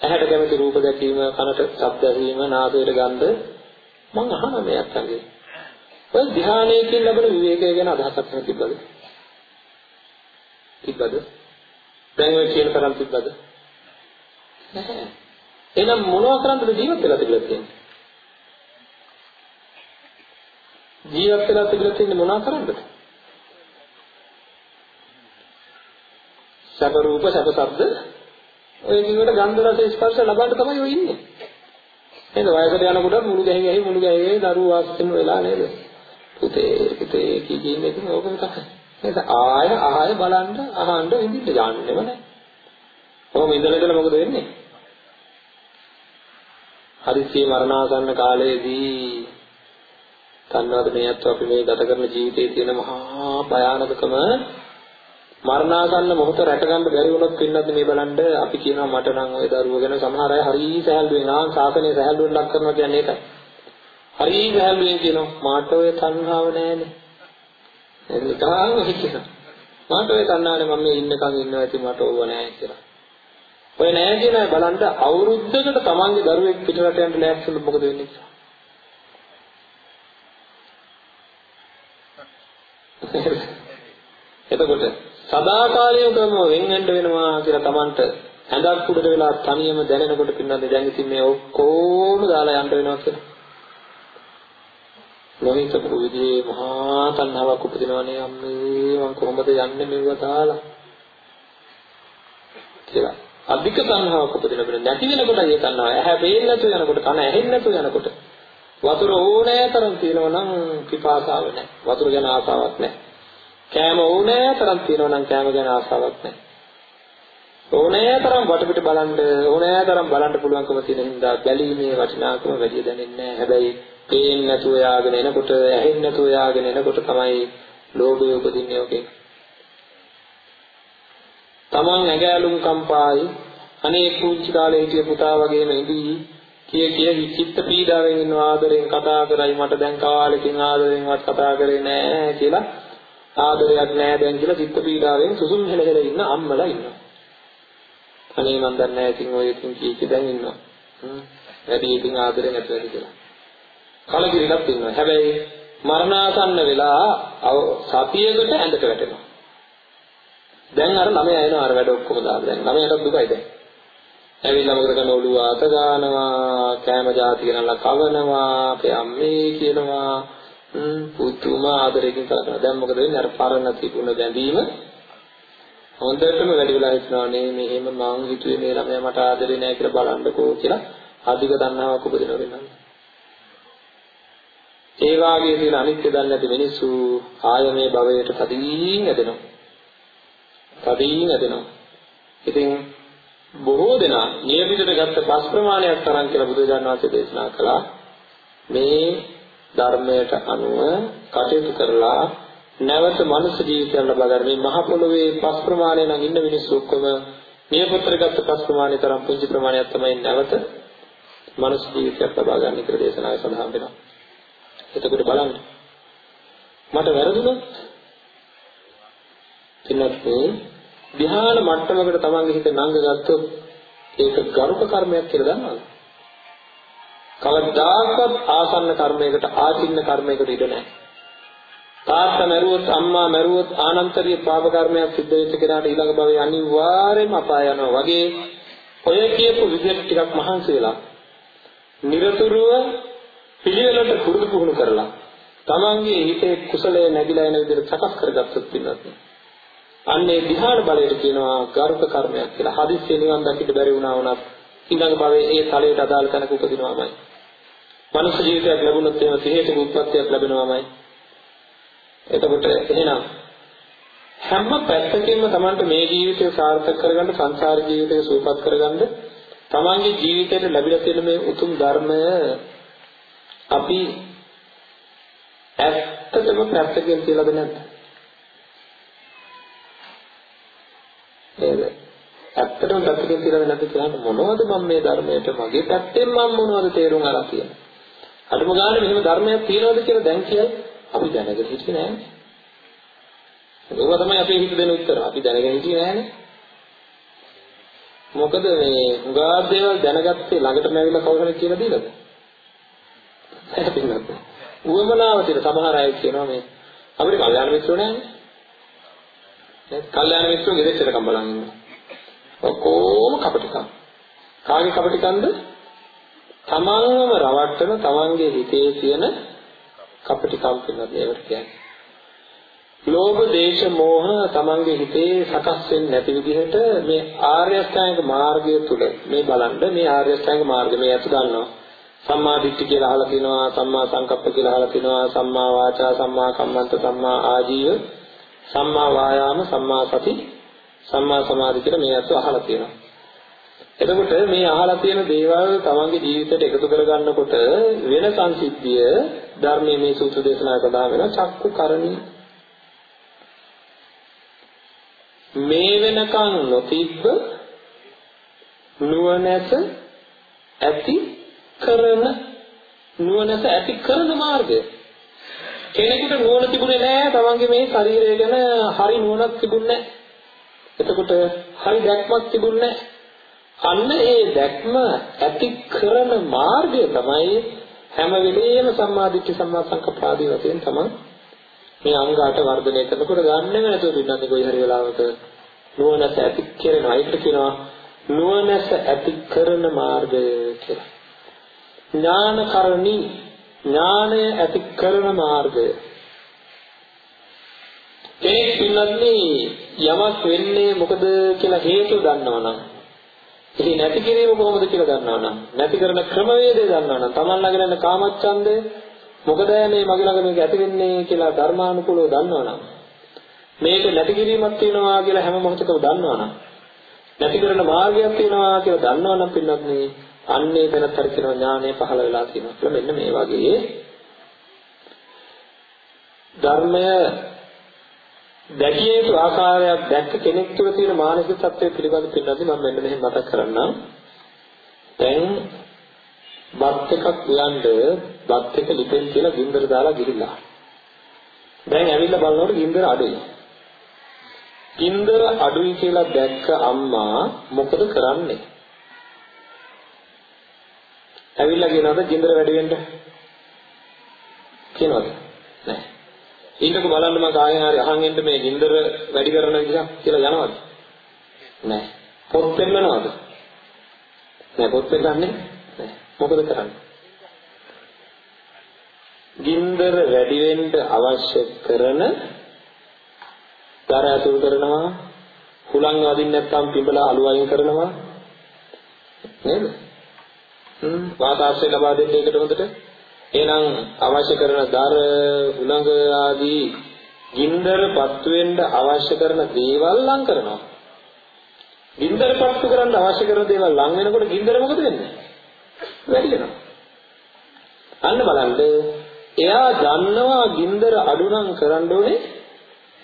ඇහැට කැමති රූප දැකීම, කනට ශබ්ද ඇසීම, නාසයට ගන්ධ මම අහන මේ අත්ංගේ. ඔය ධ්‍යානයකින් ලැබෙන විවේකය ගැන අදහසක් තිබ්බද? තිබ්බද? දැන් ඔය කියන තරම් තිබ්බද? නැහැ. එහෙනම් මොනවා කරන්නද ජීවත් වෙලා තිබිලා තියෙන්නේ? ජීවත් වෙලා තිබිලා තියෙන්නේ මොනවා කරන්නද? සැප රූප සැප ශබ්ද ඔය කිව්වට ගන්ධ රස ස්පර්ශ ලබන්න තමයි ඔය ඉන්නේ. නේද? වයසට යනකොට මුළු ගැහි ගැහි මුළු ගැහි දරුවෝ වාස්තෙම වෙලා නේද? පුතේ පුතේ කීකින්නේ ඉතින් ඕකම තමයි. නේද? ආය ආය බලන්න අහන්න ඉඳින්න යන්නෙම නැහැ. ඔහොම ඉඳලා ඉඳලා මොකද වෙන්නේ? හදිස්සියේ මරණාසන්න කාලයේදී තන්නවද මේ අත්ව අපි මේ ගත කරන ජීවිතයේ තියෙන මහා භයානකකම මරණාසන්න මොහොත රැකගන්න බැරි වුණොත් පින්නත් මේ බලන්න අපි කියනවා මට නම් ওই දරුවෝ ගැන සමහර අය හරි සහැල්ලුවෙන් ආන් සාසනය සහැල්ලුවෙන් ලක් කරනවා කියන්නේ ඒකයි. හරි සහැල්ලුවෙන් කියනවා මාට ඔය තණ්හාව නැහැනේ. එන්නේ තාම හිතෙනවා. මාට ඔය තණ්හාවනේ මම මේ ඉන්නකම් ඉන්නවා ඇති මට ඕව නැහැ කියලා. ඔය නෑ කියන අය බලන්න අවුරුද්දකට තමන්ගේ දරුවෙක් පිටරට යන්න ලෑස්ති වුණොත් මොකද වෙන්නේ කියලා. එතකොට සදාකාලිකවම වෙන් වෙන්න වෙනවා කියලා තමන්ට ඇඳක් උඩට වෙලා තනියම දැනෙනකොට පින්නන්නේ දැන් ඉතින් මේ ඔක්කොම දාලා යන්න වෙනවා කියලා. නොහිතපු විදිහේ මහා තණ්හාවක් උපදිනවනේ අම්මේ මම කොහොමද යන්නේ මෙව දාලා කියලා. අධික තණ්හාවක් උපදින බින නැති වෙනකොට ඒ තණ්හාව ඇහැ පේන්නේ නැතුව යනකොට කන ඇහෙන්නේ නැතුව යනකොට වතුර ඕනෑ තරම් තියෙනවා නම් පිපාසාව නැහැ. වතුර ගැන ආසාවක් නැහැ. කෑම ඕනෑ තරම් තියෙනවා නම් කෑම ගැන ආසාවක් නැහැ. ඕනෑ තරම් වටපිට බලන්න ඕනෑ තරම් බලන්න පුළුවන්කම තියෙන හින්දා බැලීමේ වටිනාකම වැඩි දැනෙන්නේ නැහැ. හැබැයි පේන්නේ නැතුව යාගෙන එනකොට ඇහෙන්නේ නැතුව යාගෙන එනකොට තමයි ලෝභය උපදින්නේ ඔකේ. තමන් ඇගෑලුම් කම්පායි අනේ කුංචි කාලේ හිටිය පුතා වගේම ඉඳී කිය කිය චිත්ත පීඩාවෙන් ඉන්න ආදරෙන් කතා කරයි මට දැන් කාලෙකින් ආදරෙන්වත් කතා කරේ නෑ කියලා ආදරයක් නෑ දැන් කියලා චිත්ත පීඩාවෙන් සුසුම් හෙල හෙල ඉන්න අම්මලා ඉන්නවා. අනේ මන් දන්නේ නෑ ඉතින් ඔය ඉතින් කී කී දැන් ඉන්නවා. වැඩි ඉතින් ආදරේ නැතුව කියලා. කලකිරිලක් ඉන්නවා හැබැයි මරණාසන්න වෙලා සතියකට ඇඳට වැටෙනවා දැන් අර ළමයා එනවා අර වැඩ ඔක්කොම දාලා දැන් ළමයාට දුකයි දැන්. ඇවිල්ලා මොකද කරන්නේ ඔළුව අත ගන්නවා කෑම જાති කරනලා කවනවා අපේ අම්මේ කියනවා පුතුම ආදරයෙන් කරනවා. දැන් මොකද වෙන්නේ අර පරණ තිබුණ බැඳීම හොඳටම වැඩි වෙලා හිටනවා නේ මෙහෙම මං හිතුවේ මේ ළමයා මට ආදරේ නැහැ කියලා බලන්නකෝ කියලා අධික තණ්හාවක් උපදිනවා වෙනවා. ඒ වාගේ තියෙන අනිත්‍ය දන්නේ නැති මිනිස්සු ආය මේ භවයට තදින් ඇදෙනවා. තදින් ඇදෙනවා. ඉතින් බොහෝ දෙනා නියමිතව ගත්ත පස් ප්‍රමාණයක් තරම් කියලා බුදුරජාණන් වහන්සේ දේශනා කළා. මේ ධර්මයට අනුව කටයුතු කරලා නැවත මනුෂ්‍ය ජීවිතයක් ලබා ගන්න මේ මහ පොළොවේ පස් ප්‍රමාණය නම් ඉන්න මිනිස්සු ඔක්කොම නියපොත්තර ගත්ත පස් ප්‍රමාණය තරම් පුංචි ප්‍රමාණයක් තමයි නැවත මනුෂ්‍ය ජීවිතයක් ලබා ගන්න කියලා දේශනාවේ සඳහන් වෙනවා. එතකොට බලන්න මට වැරදුනොත් පින්නත් ධ්‍යාන මට්ටමකට තමන්ගේ හිත නංග ගත්තොත් ඒක ගරුක කර්මයක් කියලා දන්නවද? කවදාකවත් ආසන්න කර්මයකට ආචින්න කර්මයකට ඉඩ නැහැ. තාත්තා මරුවොත් අම්මා මරුවොත් ආනන්තරීය පාප කර්මයක් සිද්ධ වෙච්ච කෙනාට ඊළඟ භවයේ අනිවාර්යයෙන්ම අපාය යනවා වගේ ඔය කියපු විදිහට ටිකක් මහන්සි වෙලා নিরතුරුව පිළිවෙලට පුරුදු පුහුණු කරලා තමන්ගේ හිතේ කුසලයේ නැగిලා යන විදිහට සකස් කරගත්තොත් පින්නත් අන්නේ ධ්‍යාන බලයට කියනවා ගරුක කර්මයක් කියලා. හදිස්සිය නිවන් දකින්න බැරි වුණා වුණත් ඊළඟ භවයේ ඒ ඵලයට අදාළ තැනක උපදිනවාමයි. මනුෂ්‍ය ජීවිතයක් ලැබුණොත් එහෙම සිහියට උත්පත්තියක් ලැබෙනවාමයි. එතකොට එහෙනම් හැම පැත්තකින්ම Tamanට මේ ජීවිතය සාර්ථක කරගන්න සංසාර ජීවිතය සූපපත් කරගන්න Tamanගේ ජීවිතයට ලැබිලා තියෙන මේ උතුම් ධර්මය අපි ඇත්තටම පැත්තකින් කියලාද නැද්ද? නේද? ඇත්තටම පැත්තකින් කියලාද නැද්ද කියලා මොනවද මම මේ ධර්මයට මගේ පැත්තෙන් මම මොනවද තේරුම් අරන් කියන්නේ? අඩුම ගානේ මෙහෙම ධර්මයක් තියෙනවද කියලා දැන් කියයි අපි දැනගෙන හිටියේ නෑනේ. ඒක තමයි අපේ හිත දෙන උත්තර. අපි දැනගෙන හිටියේ නෑනේ. මොකද මේ උගා දේවල් දැනගත්තේ ළඟටම ඇවිල්ලා කවුරු හරි කියලා දීලාද? හැපින්නත්. උවමනාව තියෙන සමහර අය කියනවා මේ අපිට කල්යාණ මිත්‍රෝ නෑනේ. නේද? කල්යාණ මිත්‍රෝ ගෙදෙච්චරකම් බලන් ඉන්නවා. ඔක්කොම කපටිකම්. කාගේ කපටිකම්ද? තමන්ම රවට්ටන තමන්ගේ හිතේ තියෙන කපටිකම් කියලා ඒවට කියන්නේ. ලෝභ, දේශ, මෝහ තමන්ගේ හිතේ සකස් වෙන්නේ නැති විදිහට මේ ආර්ය අෂ්ටාංග මාර්ගය තුල මේ බලන්න මේ ආර්ය අෂ්ටාංග මාර්ගය මේ අතු ගන්නවා. සම්මා දිට්ඨි කියලා අහලා තිනවා, සම්මා සංකප්ප කියලා අහලා තිනවා, සම්මා වාචා, සම්මා කම්මන්ත, සම්මා ආජීව, සම්මා වායාම, සම්මා සති, සම්මා සමාධි කියලා මේ අතු අහලා තියෙනවා. එතකොට මේ අහලා තියෙන දේවල් තමන්ගේ ජීවිතයට එකතු කරගන්නකොට වෙන සංසිද්ධිය ධර්මයේ මේ සූත්‍ර දේශනා සඳහන් වෙන චක්කු කරණී මේ වෙනකන් නොතිබ්බ නුවණැස ඇති කරන නුවණැස ඇති කරන මාර්ගය. කෙනෙකුට නුවණ තිබුණේ නැහැ තමන්ගේ මේ ශරීරය ගැන හරි නුවණක් තිබුණේ නැහැ. එතකොට හරි දැක්මක් තිබුණේ නැහැ. අන්න ඒ දැක්ම ඇති කරන මාර්ගය තමයි හැම වෙලෙම සම්මාදිට්ඨි සම්මා සංකප්පාදී වශයෙන් තමයි මේ අංග 8 වර්ධනය කරනකොට ගන්නෙ නැතුව පින්නන්නේ කොයි හරි වෙලාවක නුවණැස ඇති කරනවා. ඒක කියනවා නුවණැස ඇති කරන මාර්ගය කියලා. ඥානකරණී ඥානය ඇති කරන මාර්ගය. ඒ පින්නන්නේ යමක් වෙන්නේ මොකද කියලා හේතු දන්නවනම් ඉතින් නැති කිරීම කොහොමද කියලා දන්නවනම් නැති කරන ක්‍රමවේදය දන්නවනම් Taman ළඟ නැන කාමච්ඡන්දය මොකද මේ මගේ ළඟ මේක ඇති වෙන්නේ කියලා ධර්මානුකූලව දන්නවනම් මේක නැති කිරීමක් තියෙනවා කියලා හැම මොහොතකම දන්නවනම් නැති කරන මාර්ගයක් තියෙනවා කියලා දන්නවනම් පින්නත් මේ අන්නේ තැනත් හරි කියන ඥානය පහළ වෙලා තියෙනවා කියලා මෙන්න මේ වගේ ධර්මය දැකිය යුතු ආකාරයක් දැක්ක කෙනෙක් තුළ තියෙන මානසික තත්ත්වය පිළිබඳ පිළිබඳව මම මෙන්න මෙහෙම මතක් කරන්නම්. දැන් බත් එකක් උයන්ඩ බත් එක ලිපෙන් කියලා ගින්දර දාලා ගිහිල්ලා. දැන් ඇවිල්ලා බලනකොට ගින්දර අඩුයි. ගින්දර අඩුයි කියලා දැක්ක අම්මා මොකද කරන්නේ? ඇවිල්ලා කියනවාද ගින්දර වැඩි වෙන්න? කියනවාද? නැහැ. ඊටක බලන්න මම කායෙන් හරි අහන් එන්න මේ ගින්දර වැඩි කරන විදිහක් කියලා යනවද? නැහැ. පොත් පෙන්නනවද? නැහැ පොත් පෙන්නන්නේ නැහැ. මොකද කරන්නේ? ගින්දර වැඩි වෙන්න අවශ්‍ය කරන දර ඇතුල් කරනවා හුලං වදින්න නැත්නම් පිඹලා අලු අයින් කරනවා නේද? හ්ම් වාතාශ්‍රය ලබා දෙන්න ඒකට හොඳට එහෙනම් අවශ්‍ය කරන දර උලඟ ආදී ගින්දරපත් වෙන්න අවශ්‍ය කරන දේවල් ලං කරනවා. ගින්දරපත් කරන්න අවශ්‍ය කරන දේවල් ලං වෙනකොට ගින්දර මොකද වෙන්නේ? වැඩි වෙනවා. අන්න බලන්න එයා දන්නවා ගින්දර අඩු නම් කරන්න ඕනේ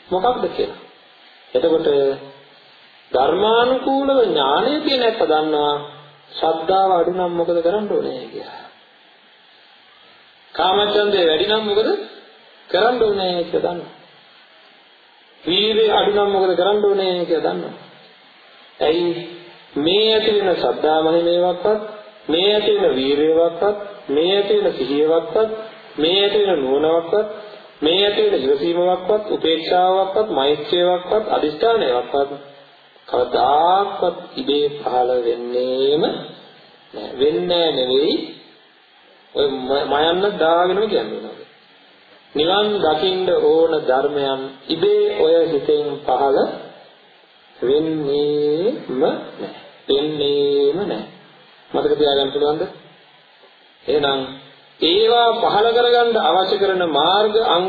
මොකක්ද කියලා. එතකොට ධර්මානුකූලව ඥානය කියන එක දන්නවා ශ්‍රද්ධාව අඩු නම් මොකද කරන්න ඕනේ කියලා. කාමච්ඡන්දේ වැඩි නම් මොකද කරන්න ඕනේ කියලා දන්නවා. වීර්යය අඩු නම් මොකද කරන්න ඕනේ කියලා දන්නවා. ඇයි මේ ඇති වෙන ශ්‍රද්ධා මහිමේවක්වත් මේ ඇති වෙන වීරියවක්වත් මේ ඇති වෙන සිහියවක්වත් මේ ඇති වෙන නුවණවක්වත් මේ ඇති වෙන ඉවසීමවක්වත් උපේක්ෂාවක්වත් මෛත්‍රියවක්වත් අදිෂ්ඨානයවක්වත් කවදාක්වත් ඉබේ පහළ වෙන්නේම නෑ වෙන්නේ නෙවෙයි ඔය මයන්න දාගෙනම කියන්නේ නිවන් දකින්න ඕන ධර්මයන් ඉබේ ඔය හිතෙන් පහළ වෙන්නේම නැහැ. වෙන්නේම නැහැ. මතක තියාගන්න පුළුවන්ද? එහෙනම් ඒවා පහළ කරගන්න අවශ්‍ය කරන මාර්ග අංග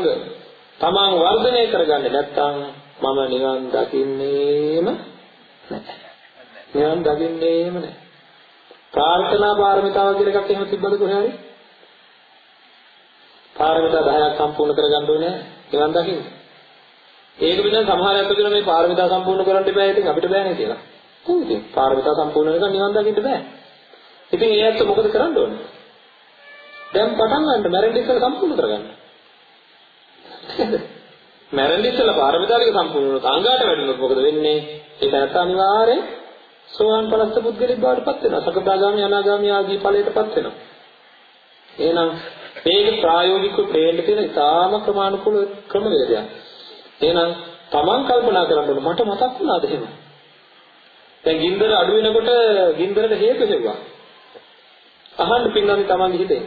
තමන් වර්ධනය කරගන්නේ නැත්නම් මම නිවන් දකින්නේම නැහැ. නිවන් දකින්නේම නැහැ. ප්‍රාර්ථනා පාරමිතාව කියලා එකක් එහෙම තිබ්බද කොහේ හරි? පාරමිතා 10ක් සම්පූර්ණ කරගන්න ඕනේ නිවන් දකින්න. ඒක පිළිබඳ සමහර අය කියන මේ පාරමිතා සම්පූර්ණ කරන්න බෑ ඉතින් අපිට බෑනේ කියලා. ඔව් ඉතින් පාරමිතා සම්පූර්ණ කරලා නිවන් දකින්න බෑ. ඉතින් ඒ ඇත්ත මොකද කරන්න ඕනේ? දැන් පටන් ගන්න මැරෙන්න ඉස්සෙල්ලා සම්පූර්ණ කරගන්න. මැරෙන්න ඉස්සෙල්ලා පාරමිතා ටික සම්පූර්ණ වුණොත් අංගාට වැඩුණොත් මොකද වෙන්නේ? ඒක ඇත්ත අනිවාර්යෙන් සෝවාන් පලස්ත පුද්ගලෙක් බවට පත් වෙනවා. සකදාගාමි අනාගාමි ආදී ඵලයටපත් වෙනවා. එහෙනම් මේක ප්‍රායෝගිකව ප්‍රේන්න තියෙන ඉතාම ක්‍රමානුකූල ක්‍රමවේදයක්. එහෙනම් Taman කල්පනා කරන්න ඕන මට මතක් වුණාද එහෙම? දැන් ගින්දර අඩු වෙනකොට ගින්දරට හේතු හේතුවක්. අහන්න පින්නන්නේ Taman හිතේ.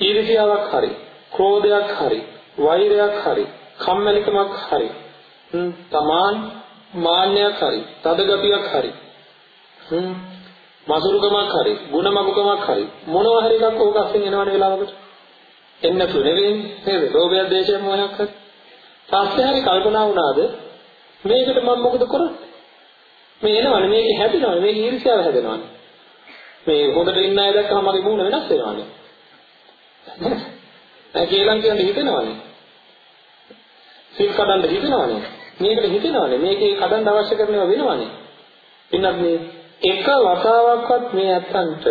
ඊර්ෂ්‍යාවක් හරි, ක්‍රෝධයක් හරි, වෛරයක් හරි, කම්මැලිකමක් හරි, තමාන් මාන්නයක් හරි, තදගතියක් හරි. මසුරුකමක් හරි, ಗುಣමගුකමක් හරි මොනවා හරි එකක් ඕක අස්සෙන් එනවනේ වෙලාවකට. එන්න තු නෙවෙයි නේද? ලෝභය, දේශය, මොහයක් හරි. පස්සේ හරි කල්පනා වුණාද මේකට මම මොකද කරන්නේ? මේ එනවනේ මේක හැදෙනවනේ මේක ඊර්ෂ්‍යාව හැදෙනවනේ. මේ හොඳට ඉන්න අය දැක්කම මගේ මූණ වෙනස් වෙනවනේ. නෑ කියලා කියන්නේ හිතෙනවනේ. සිල් කඩන්න හිතෙනවනේ. මේකට හිතෙනවනේ. මේකේ කඩන්න අවශ්‍ය කරනවා වෙනවනේ. පින්නත් මේ එක වතාවක්වත් මේ ඇත්තන්ට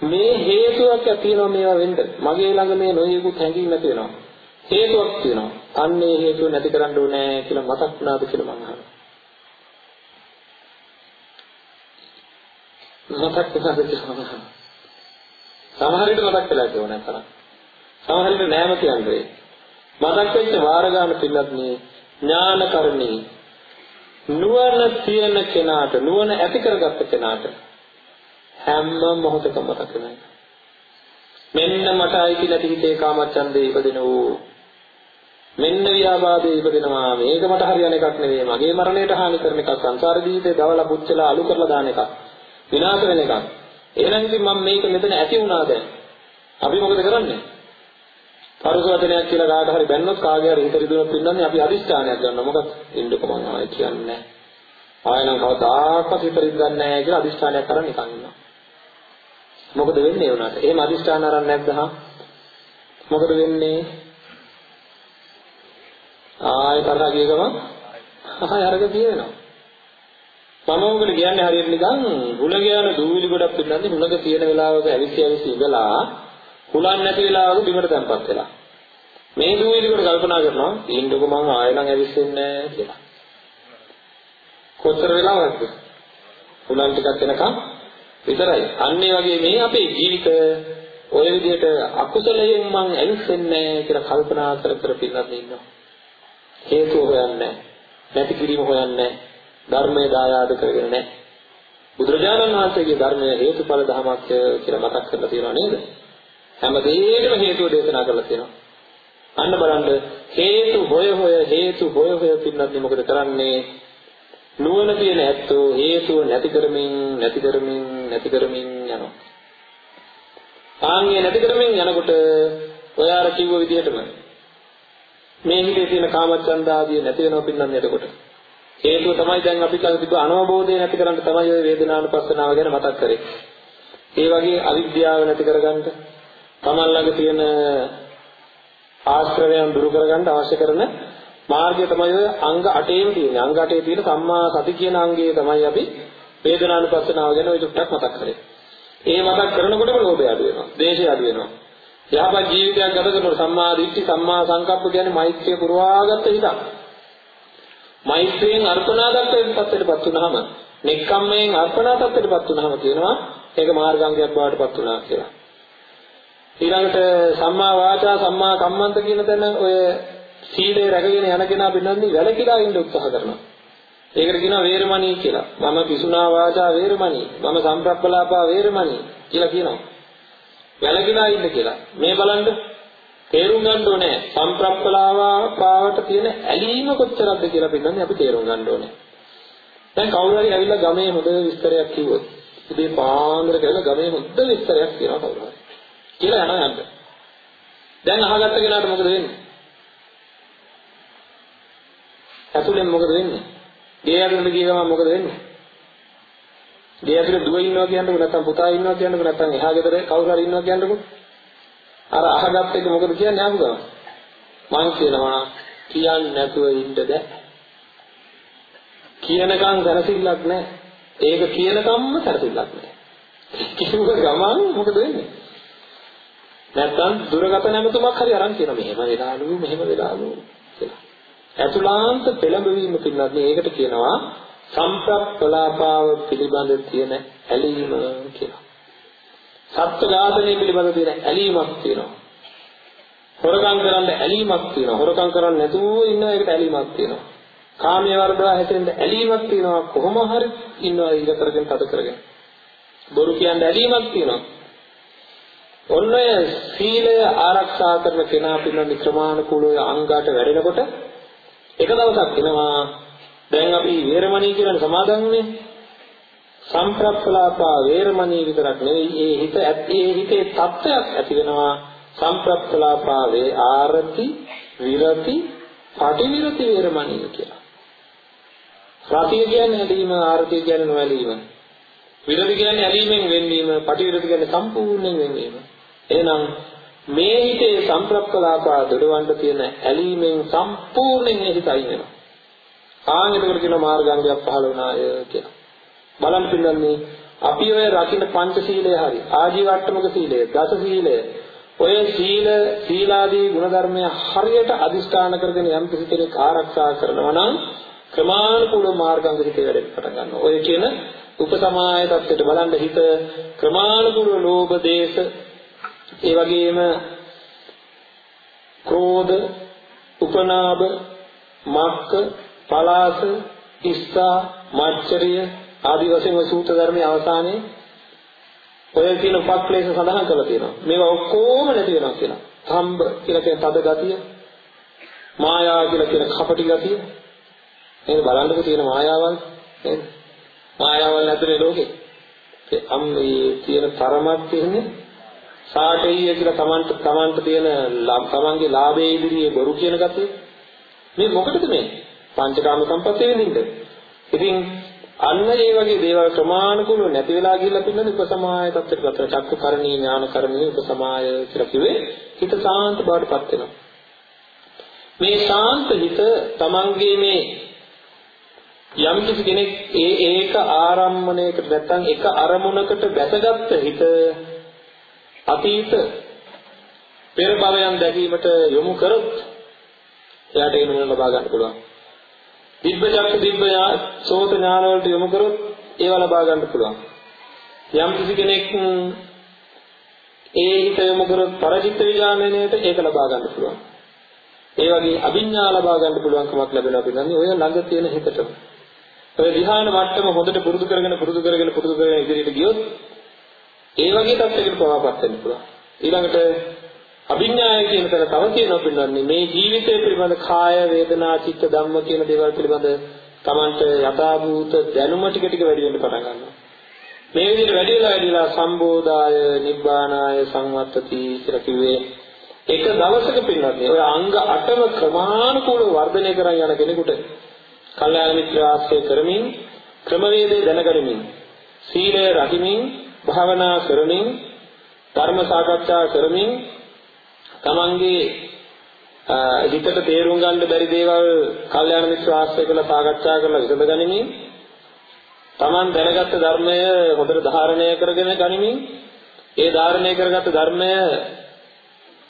මේ හේතුවක් ඇතිවෙනවා මේවා වෙන්න. මගේ ළඟ මේ නොයෙකුත් හැඟීම් නැති වෙනවා. හේතුවක් තියෙනවා. අන්න ඒ හේතුව නැති කරන්න ඕනේ කියලා මතක් වුණාද කියලා මම අහනවා. මතක් වුණාද කියලා මම අහනවා. සමහර විට මතක් වෙලා තියෙනවා නැත්නම්. සමහර විට නෑම කියන්නේ. මතක් වෙච්ච වාර ගන්න පිළිලත් මේ ඥානකරණී නුවණ තියෙන කෙනාට නුවණ ඇති කරගත්ත කෙනාට හැම මොහොතකම මතක වෙනවා. මෙන්න මට අයිති නැති හිතේ කාමච්ඡන්දේ ඉපදෙනෝ. මෙන්න ව්‍යාපාදේ ඉපදෙනවා. මේක මට හරියන එකක් නෙවෙයි. මගේ මරණයට හානි කරන එකක්. සංසාර ජීවිතේ දවලා පුච්චලා අලු කරලා දාන එකක්. විනාශ වෙන එකක්. එහෙනම් ඉතින් මම මේක මෙතන ඇති වුණා දැන්. අපි මොකද කරන්නේ? පරුස වචනයක් කියලා කාට හරි බැන්නොත් කාගේ හරි හිත රිදුනොත් ඉන්නන්නේ අපි අදිස්ථානයක් ගන්නවා. මොකද ඉන්නකො මම ආයෙ කියන්නේ ආයෙ නම් කවදාකවත් හිත රිද්දන්නේ නැහැ කියලා අදිස්ථානයක් කරන් නිකන් ඉන්නවා. මොකද වෙන්නේ උනාට? එහෙම අදිස්ථාන අරන් නැද්ද හා? මොකද වෙන්නේ? ආයෙ තරහ ගිය ගමන් ආයෙ අරග තියෙනවා. මම උගල කියන්නේ හරියට නිකන් හුලඟ යන දූවිලි ගොඩක් පින්නන්නේ හුලඟ තියෙන වෙලාවක ඇවිත් ඇවිත් ඉඳලා හුලන් නැති වෙලාවක බිමට තැම්පත් වෙලා. මේ දූවිලි ගොඩ කල්පනා කරනවා ඊන්නකො මම ආයෙ නම් ඇවිස්සෙන්නේ නැහැ කියලා. කොතර වෙලාවක්ද? හුලන් ටිකක් එනකම් විතරයි. අන්න ඒ වගේ මේ අපේ ජීවිත ඔය විදිහට අකුසලයෙන් මං ඇවිස්සෙන්නේ කියලා කල්පනා කර කර පින්නත් ඉන්නවා. හේතුව හොයන්නේ නැති කිරීම හොයන්නේ ධර්මයේ දායාද කරගෙන නැහැ. බුදුරජාණන් වහන්සේගේ ධර්මය හේතුඵල ධමයක් කියලා මතක් කරලා තියෙනවා නේද? හැම දෙයකම හේතුව දේශනා කරලා තියෙනවා. අන්න බලන්න හේතු හොය හොය හේතු හොය හොය පින්නත් මොකද කරන්නේ? නුවණ තියෙන ඇත්තෝ හේතුව නැති කරමින් නැති කරමින් නැති කරමින් යනවා. ආන්ගේ නැති කරමින් යනකොට ඔය අර කිව්ව විදිහටම මේ හිතේ තියෙන කාමච්ඡන්ද ආදී නැති වෙනවා පින්නන්නේ එතකොට. හේතුව තමයි දැන් අපි කල් තිබ්බ අනවබෝධය නැති කරන්න තමයි ඔය වේදනානුපස්සනාව ගැන මතක් කරේ. ඒ වගේ අවිද්‍යාව නැති කරගන්න තමන් ළඟ තියෙන ආශ්‍රවයන් දුරු කරගන්න අවශ්‍ය කරන මාර්ගය තමයි ඔය අංග 8ේම තියෙන්නේ. අංග 8ේ තියෙන සම්මා සති කියන අංගයේ තමයි අපි වේදනානුපස්සනාව ගැන ඔය ටිකක් මතක් කරේ. ඒ මතක් කරනකොටම ලෝභය අඩු වෙනවා. ද්වේෂය අඩු වෙනවා. යහපත් ජීවිතයක් ගත කරනකොට සම්මා දිට්ඨි සම්මා සංකප්ප කියන්නේ මෛත්‍රිය පුරවාගත්ත හිතක්. මෛත්‍රියෙන් අර්පණා දක්වන පැත්තටපත් වුනහම නෙක්ඛම්මයෙන් අර්පණා තත්ත්වයටපත් වුනහම කියනවා ඒක මාර්ගාංගයක් බවට පත් වුණා කියලා. ඊළඟට සම්මා වාචා සම්මා කම්මන්ත කියන තැන ඔය සීලය රැකගෙන යන කෙනා පින්නන්නේ වැලකිලා ඉන්න උත්සාහ කරනවා. ඒකට කියනවා වේරමණී කියලා. මම පිසුනා වාචා වේරමණී. මම සම්ප්‍රප්පලාපා වේරමණී කියලා කියනවා. වැලකිලා ඉන්න කියලා. මේ බලන්න තේරුම් ගන්න ඕනේ සම්ප්‍රප්පලාවා පාවට තියෙන ඇලීම කොච්චරක්ද කියලා පින්නන්නේ අපි තේරුම් ගන්න ඕනේ. දැන් කවුරු හරි ඇවිල්ලා ගමේ හොඳ විස්තරයක් කිව්වොත් ඉතින් පාන්දර කියලා ගමේ හොඳ විස්තරයක් කියනවා කවුරු හරි. කියලා යනවා යන්න. දැන් අහගත්ත කෙනාට මොකද වෙන්නේ? ඇතුලෙන් මොකද වෙන්නේ? ගේ ඇතුලට ගිය ගමන් මොකද වෙන්නේ? ගේ ඇතුලේ දුව ඉන්නවා කියන්නකො නැත්නම් පුතා ඉන්නවා කියන්නකො නැත්නම් එහා ගෙදර කවුරු හරි ඉන්නවා කියන්නකො අර අහගත්ත එක මොකද කියන්නේ ආපු ගමන් මං කියනවා කියන්නේ නැතුව ඉන්න බෑ කියනකම් සැරසිල්ලක් නැහැ ඒක කියනකම්ම සැරසිල්ලක් නැහැ කිව්ව ගමන් මොකද වෙන්නේ නැත්නම් දුරගත නැමතුමක් හරි අරන් කියන මෙහෙම වෙලාලු මෙහෙම වෙලාලු කියලා ඇතුළාන්ත පෙළඹවීම පින්නත් මේකට කියනවා සම්ප්‍රප්පලාපාව පිළිබඳ තියෙන ඇලීම කියලා. සත්ත්ව ඝාතනය පිළිබඳ තියෙන ඇලීමක් තියෙනවා. හොරකම් කරන්න ඇලීමක් තියෙනවා. හොරකම් කරන්නේ නැතුව ඉන්න එකට ඇලීමක් තියෙනවා. කාමයේ වර්ධවා හැදෙන්න ඇලීමක් තියෙනවා. කොහොම හරි ඉන්නවා ඊට කරගෙන තද කරගෙන. බොරු කියන්න ඇලීමක් තියෙනවා. ඔන්න ඔය සීලය ආරක්ෂා කරන කෙනා පිළිබඳ ක්‍රමානුකූලව අංගාට වැඩෙනකොට එක දවසක් එනවා දැන් අපි වේරමණී කියන සමාදන්නේ සම්ප්‍රප්පලාපා වේරමණී විතරක් නෙවෙයි ඒ හිත ඒ හිතේ தත්වයක් ඇති වෙනවා සම්ප්‍රප්පලාපාවේ ආරති විරති පටිවිරති වේරමණී කියලා. රතිය කියන්නේ ඇලීම ආරතිය කියන්නේ නොඇලීම. විරති කියන්නේ ඇලීමෙන් වෙන්වීම පටිවිරති කියන්නේ සම්පූර්ණයෙන් වෙන්වීම. එහෙනම් මේ හිතේ සම්ප්‍රප්පලාපා දොඩවන්න තියෙන ඇලීමෙන් සම්පූර්ණයෙන් මේ හිත අයින් වෙනවා. ආන් එතකොට කියන මාර්ගාංගයක් පහළ වුණාය කියලා. බලන්න පිළිගන්නේ අපි ඔය රකින්න පංචශීලය හරි ආජීවට්ටමක සීලය, දස සීලය, ඔය සීල සීලාදී ගුණධර්මය හරියට අදිස්ථාන කරගෙන යම් කිසි කෙනෙක් ආරක්ෂා කරනවා නම් ක්‍රමානුකූල මාර්ගාංග හිතේ වැඩෙන්න පටන් ගන්නවා. ඔය කියන උපසමාය தත්ත්වයට බලන්න හිත ක්‍රමානුකූල ලෝභ දේශ ඒ වගේම ක්‍රෝධ, උපනාභ, මක්ක, පලාස, ඉස්සා, මච්චරිය ආදී වශයෙන් සූත්‍ර ධර්මයේ අවසානයේ ඔය කියන උපක්ලේශ සඳහන් කරලා තියෙනවා. මේවා ඔක්කොම නැති වෙනවා කියලා. සම්බ කියලා කියන තද ගතිය, මායා කියලා කියන කපටි ගතිය. නේද බලන්නකෝ තියෙන මායාවල් නේද? මායාවල් නැතුනේ ලෝකේ. ඒ අම්මේ තියෙන තරමක් තියෙන්නේ සාටෙයිය කියලා Tamanට Tamanට තියෙන Tamanගේ ලාභයේ ඉදිරියේ බොරු කියන ගතිය. මේ මොකටද මේ? පංචකාම සම්පත්තිය වෙනින්ද ඉතින් අන්න ඒ වගේ දේවල් ක්‍රමානුකූලව නැති වෙලා ගිහිල්ලා පින්නද උපසමාය තත්ත්වයට ගත චක්ක කරණී ඥාන කරණී උපසමාය කියලා කිව්වේ හිත සාන්ත බවටපත් වෙනවා. මේ ශාන්ත හිත Tamanගේ මේ යම් කිසි කෙනෙක් ඒ ඒක ආරම්මණයකට නැත්නම් එක අරමුණකට බැසගත්ත හිත අතීත පෙර භවයන් දැකීමට යොමු කරොත් එයාට ඒ නුවණ ලබා ගන්න පුළුවන්. දිබ්බ චක්ක දිබ්බ සෝත ඥාන වලට යොමු කරොත් ඒවා ලබා ගන්න පුළුවන්. යම් කිසි කෙනෙක් ඒ හිත යොමු කරොත් පරචිත්ත විඥානයට ඒක ලබා ගන්න පුළුවන්. ඒ වගේ අභිඥා ලබා ගන්න පුළුවන්කමක් ලැබෙනවා කියන්නේ ඔය ළඟ තියෙන හිතට. ඔය ධ්‍යාන මට්ටම හොඳට පුරුදු කරගෙන පුරුදු කරගෙන පුරුදු කරගෙන ඉදිරියට ගියොත් ඒ වගේ තත්යකට පවාපත් වෙන්න පුළුවන්. ඊළඟට අභිඥාය කියන තැන තව තියෙනවා පිළිබඳන්නේ මේ ජීවිතය පිළිබඳ කාය වේදනා චිත්ත ධම්ම කියන දේවල් පිළිබඳ Tamanට යථාභූත දැනුම ටික ටික වැඩි වෙන්න පටන් ගන්නවා. මේ විදිහට වැඩි වෙලා වැඩි වෙලා සම්බෝධාය නිබ්බානාය සංවත්තති කියලා කිව්වේ එක දවසක පිළිබඳන්නේ ඔය අංග 8ම ක්‍රමානුකූලව වර්ධනය කරන් යන කෙනෙකුට කල්යාණ මිත්‍ර ආශ්‍රය කරමින් ක්‍රමවේදය දැනගනිමින් සීලය රකිමින් භාවනා කරමින් ධර්ම සාකච්ඡා කරමින් තමන්ගේ හිතට තේරුම් ගන්න බැරි දේවල් කල්යාණ මිත්‍ර ආශ්‍රය කරලා සාකච්ඡා කරලා විසඳ ගනිමින් තමන් දැනගත්ත ධර්මය හොඳට ධාරණය කරගෙන ගනිමින් ඒ ධාරණය කරගත්ත ධර්මය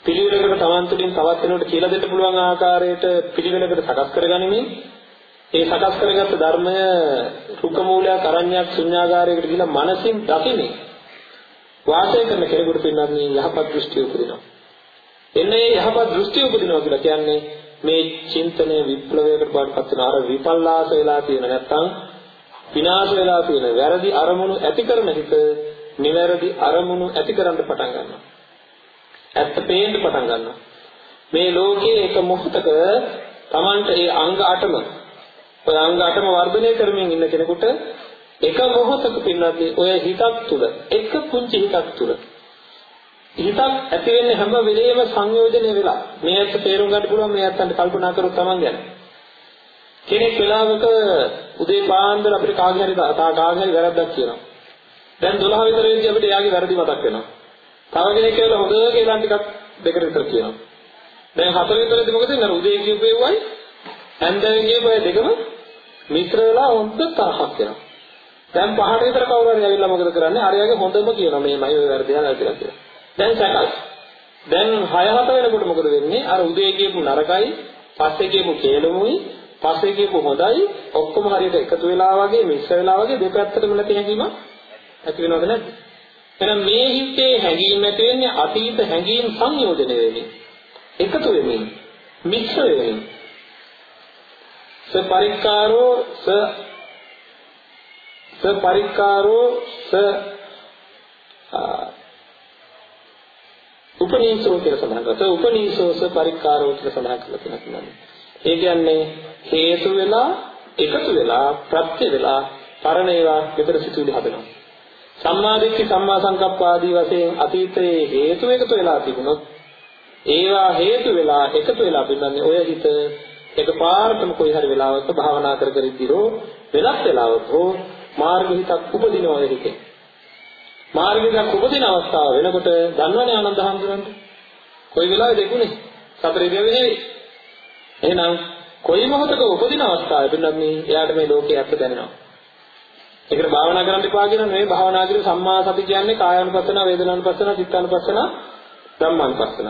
පිළිවෙලකට තමන් තුළින් තවත් වෙනකොට කියලා දෙන්න පුළුවන් ආකාරයට පිළිවෙලකට සකස් කරගනිමින් ඒ සකස් කරගත්ත ධර්මය රුක මූලයක් අරණ්‍යයක් ශුන්‍යාගාරයකට ගිහිලා මනසින් දකින්නේ වාසය කරන කෙනෙකුට පින්නන්නේ යහපත් දෘෂ්ටිය උපදිනවා. එන්නේ යහපත් දෘෂ්ටිය උපදිනවා කියලා කියන්නේ මේ චින්තනය විප්ලවයකට පාටපත් වෙන අර විපල්ලාස වෙලා තියෙන නැත්තම් විනාශ වෙලා තියෙන වැරදි අරමුණු ඇති කරන හිත නිවැරදි අරමුණු ඇති කරන්න පටන් ගන්නවා. ඇත්ත පේන්න පටන් ගන්නවා. මේ ලෝකයේ එක මොහොතක Tamanට ඒ අංග 8ම ඔය අංග 8ම වර්ධනය කරමින් ඉන්න කෙනෙකුට එක මොහොතක පින්නත් ඔය හිතක් තුල එක පුංචි හිතක් තුල හිතක් ඇති වෙන්නේ හැම වෙලේම සංයෝජනය වෙලා මේ ඇත්ත තේරුම් ගන්න පුළුවන් මේ ඇත්තන්ට කල්පනා කරොත් Taman ගැන. කෙනෙක් වෙලාවක උදේ පාන්දර අපිට කාගේ හරි කාගේ හරි වැරද්දක් කියනවා. දැන් 12 විතර වෙද්දී අපිට එයාගේ වැරදි මතක් වෙනවා. තව කෙනෙක් කියලා හොඳ කියලා ටිකක් දෙකට විතර කියනවා. දැන් හතර විතරදී මොකද වෙන්නේ? උදේ කියපේවයි හැන්දෑවේ කියපේ දෙකම මිත්‍ර වෙලා හොඳ තරහක් වෙනවා. දැන් පහට විතර කවුරු හරි ඇවිල්ලා මොකද කරන්නේ අරයාගේ හොඳම කියනවා මේමයි ඔය වැරදි යනවා කියලා දැන් සැකස්. දැන් 6 7 වෙනකොට මොකද වෙන්නේ? අර උදේ කියපු නරකයි, පස්සේ කියපු කේලමුයි, පස්සේ කියපු හොඳයි ඔක්කොම හරියට එකතු වෙලා වගේ මිශ්‍ර වෙලා වගේ දෙපැත්තටම නැති හැඟීමක් ඇති වෙනවද නැද්ද? එහෙනම් මේ හිතේ හැඟීම් ඇති වෙන්නේ අතීත හැඟීම් සංයෝජනය වෙමින්. එකතු වෙමින්, මිශ්‍ර වෙමින්. ස පරික්කාරෝ ස ස පරික්කාරෝ ස උපනීසෝ කියලා සඳහන් කරලා උපනීසෝස පරික්කාරෝ කියලා සඳහන් කරලා තියෙනවා. ඒ කියන්නේ හේතු වෙලා එකතු වෙලා ප්‍රත්‍ය වෙලා පරණ ඒවා විතර සිතුවිලි හදනවා. සම්මා දිට්ඨි සම්මා සංකප්ප ආදී වශයෙන් අතීතයේ හේතු එකතු වෙලා තිබුණොත් ඒවා හේතු වෙලා එකතු වෙලා පින්නන්නේ ඔය හිත එකපාරටම කොයි හරි වෙලාවක භාවනා කර කර ඉදිරෝ වෙනත් වෙලාවක හෝ මාර්ග හිතක් උපදිනවා ඔය හිතේ. මාර්ගයක් උපදින අවස්ථාව වෙනකොට දන්නවනේ ආනන්ද හඳුනන්න. කොයි වෙලාවෙද දෙකුනේ? සතර ඉරියව්වේ නෙවෙයි. එහෙනම් කොයි මොහොතක උපදින අවස්ථාවේ පින්නත් මේ එයාට මේ ලෝකේ ඇත්ත දැනෙනවා. ඒකට භාවනා කරන්න එපා කියන නෙවෙයි භාවනා කියන සම්මා සති කියන්නේ කායानुපස්සන, වේදනානුපස්සන, චිත්තානුපස්සන, ධම්මානුපස්සන.